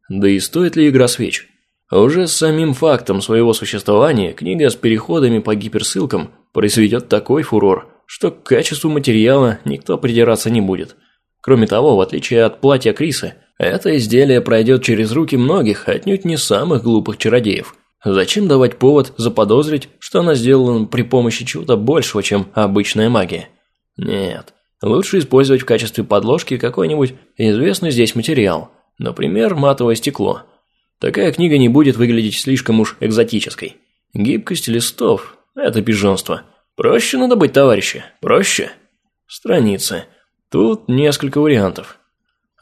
Да и стоит ли игра свеч? Уже с самим фактом своего существования книга с переходами по гиперссылкам произведет такой фурор, что к качеству материала никто придираться не будет. Кроме того, в отличие от платья Криса, это изделие пройдет через руки многих, отнюдь не самых глупых чародеев. Зачем давать повод заподозрить, что она сделана при помощи чего-то большего, чем обычная магия? Нет, лучше использовать в качестве подложки какой-нибудь известный здесь материал, например, матовое стекло – Такая книга не будет выглядеть слишком уж экзотической. Гибкость листов – это пижонство. Проще надо быть, товарищи, проще. Страницы. Тут несколько вариантов.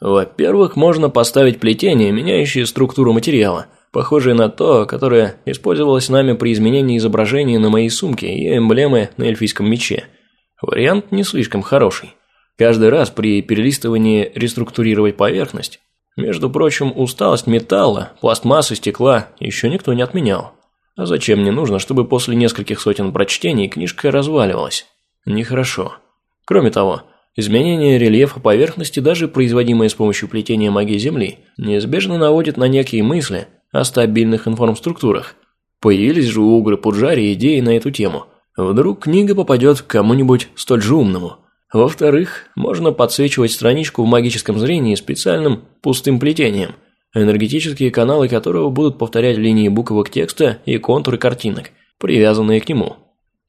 Во-первых, можно поставить плетение, меняющее структуру материала, похожее на то, которое использовалось нами при изменении изображения на моей сумке и эмблемы на эльфийском мече. Вариант не слишком хороший. Каждый раз при перелистывании реструктурировать поверхность между прочим, усталость металла, пластмассы, стекла еще никто не отменял. А зачем мне нужно, чтобы после нескольких сотен прочтений книжка разваливалась? Нехорошо. Кроме того, изменение рельефа поверхности, даже производимое с помощью плетения магии Земли, неизбежно наводит на некие мысли о стабильных информструктурах. Появились же у Угры Пуджари идеи на эту тему. Вдруг книга попадет к кому-нибудь столь же умному – во-вторых, можно подсвечивать страничку в магическом зрении специальным пустым плетением, энергетические каналы которого будут повторять линии буквок текста и контуры картинок, привязанные к нему.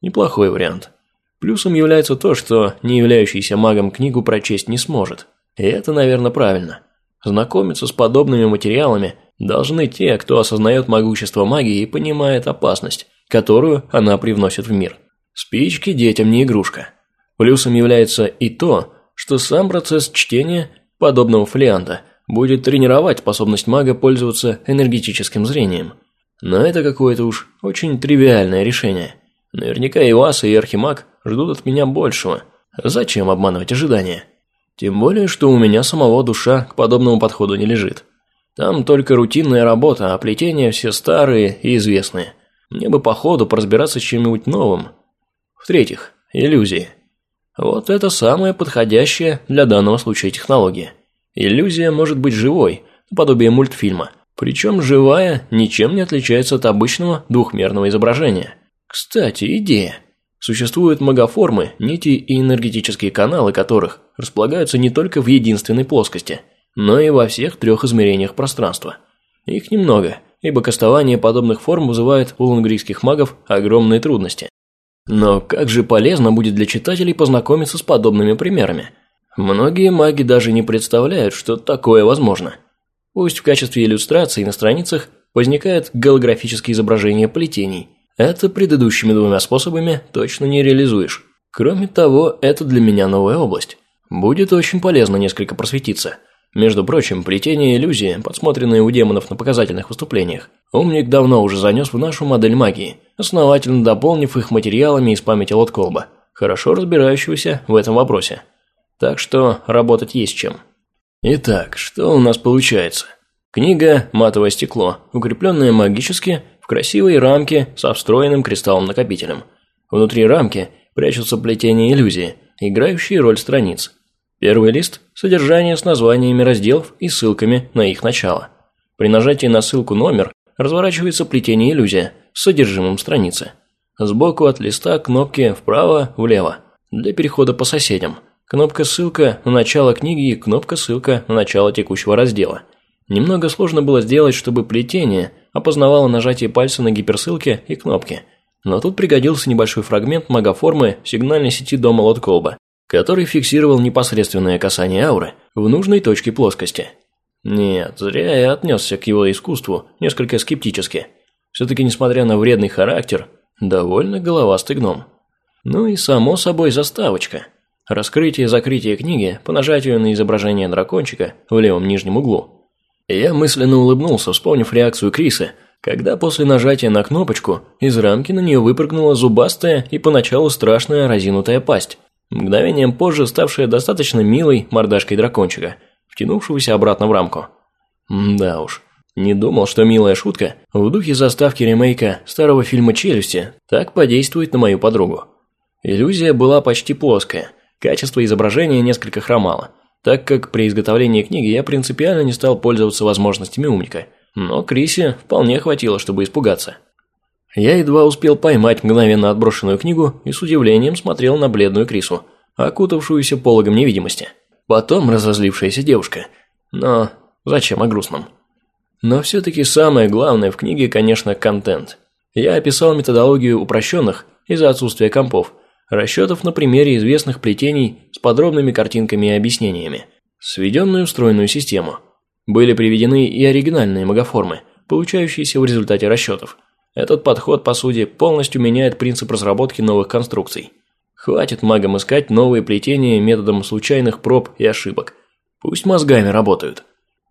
Неплохой вариант. Плюсом является то, что не являющийся магом книгу прочесть не сможет. И это, наверное, правильно. Знакомиться с подобными материалами должны те, кто осознает могущество магии и понимает опасность, которую она привносит в мир. Спички детям не игрушка. Плюсом является и то, что сам процесс чтения подобного фолианта будет тренировать способность мага пользоваться энергетическим зрением. Но это какое-то уж очень тривиальное решение. Наверняка и Васа, и Архимаг ждут от меня большего. Зачем обманывать ожидания? Тем более, что у меня самого душа к подобному подходу не лежит. Там только рутинная работа, а плетения все старые и известные. Мне бы по ходу поразбираться с чем-нибудь новым. В-третьих, иллюзии. Вот это самая подходящая для данного случая технология. Иллюзия может быть живой, наподобие мультфильма, Причем живая ничем не отличается от обычного двухмерного изображения. Кстати, идея. Существуют магоформы, нити и энергетические каналы которых располагаются не только в единственной плоскости, но и во всех трех измерениях пространства. Их немного, ибо кастование подобных форм вызывает у лангрийских магов огромные трудности. Но как же полезно будет для читателей познакомиться с подобными примерами. Многие маги даже не представляют, что такое возможно. Пусть в качестве иллюстрации на страницах возникает голографические изображения плетений. Это предыдущими двумя способами точно не реализуешь. Кроме того, это для меня новая область. Будет очень полезно несколько просветиться – между прочим, плетение иллюзии, подсмотренные у демонов на показательных выступлениях, умник давно уже занес в нашу модель магии, основательно дополнив их материалами из памяти Лотколба, хорошо разбирающегося в этом вопросе. Так что работать есть чем. Итак, что у нас получается? Книга «Матовое стекло», укрепленная магически в красивой рамке со встроенным кристаллом-накопителем. Внутри рамки прячутся плетения иллюзии, играющие роль страниц – Первый лист – содержание с названиями разделов и ссылками на их начало. При нажатии на ссылку «Номер» разворачивается плетение иллюзия с содержимым страницы. Сбоку от листа кнопки вправо-влево для перехода по соседям. Кнопка «Ссылка» на начало книги и кнопка «Ссылка» на начало текущего раздела. Немного сложно было сделать, чтобы плетение опознавало нажатие пальца на гиперссылке и кнопки. Но тут пригодился небольшой фрагмент магоформы сигнальной сети дома Лотколба, который фиксировал непосредственное касание ауры в нужной точке плоскости. Нет, зря я отнесся к его искусству несколько скептически. Все-таки, несмотря на вредный характер, довольно головастый гном. Ну и, само собой, заставочка. Раскрытие и закрытие книги по нажатию на изображение дракончика в левом нижнем углу. Я мысленно улыбнулся, вспомнив реакцию Криса, когда после нажатия на кнопочку из рамки на нее выпрыгнула зубастая и поначалу страшная разинутая пасть мгновением позже ставшая достаточно милой мордашкой дракончика, втянувшегося обратно в рамку. да уж, не думал, что милая шутка в духе заставки ремейка старого фильма «Челюсти» так подействует на мою подругу. Иллюзия была почти плоская, качество изображения несколько хромало, так как при изготовлении книги я принципиально не стал пользоваться возможностями умника, но Крисе вполне хватило, чтобы испугаться. Я едва успел поймать мгновенно отброшенную книгу и с удивлением смотрел на бледную Крису, окутавшуюся пологом невидимости. Потом разозлившаяся девушка. Но зачем о грустном? Но все-таки самое главное в книге, конечно, контент. Я описал методологию упрощенных из-за отсутствия компов, расчетов на примере известных плетений с подробными картинками и объяснениями, сведенную встроенную систему. Были приведены и оригинальные магоформы, получающиеся в результате расчетов – этот подход, по сути, полностью меняет принцип разработки новых конструкций. Хватит магам искать новые плетения методом случайных проб и ошибок. Пусть мозгами работают.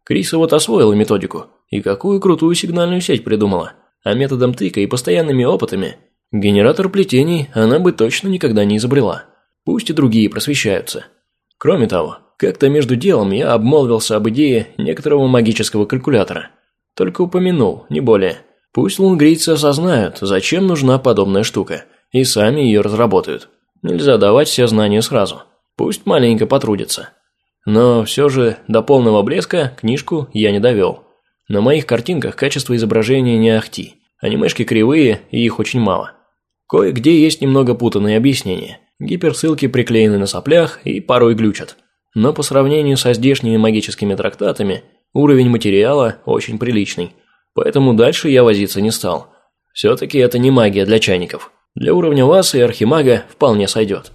Криса вот освоила методику. И какую крутую сигнальную сеть придумала. А методом тыка и постоянными опытами генератор плетений она бы точно никогда не изобрела. Пусть и другие просвещаются. Кроме того, как-то между делом я обмолвился об идее некоторого магического калькулятора. Только упомянул, не более – Пусть лунгрийцы осознают, зачем нужна подобная штука, и сами ее разработают. Нельзя давать все знания сразу. Пусть маленько потрудятся. Но все же до полного блеска книжку я не довел. На моих картинках качество изображения не ахти. Анимешки кривые, и их очень мало. Кое-где есть немного путанные объяснения. Гиперссылки приклеены на соплях и порой глючат. Но по сравнению со здешними магическими трактатами, уровень материала очень приличный. Поэтому дальше я возиться не стал. Все-таки это не магия для чайников. Для уровня вас и архимага вполне сойдет.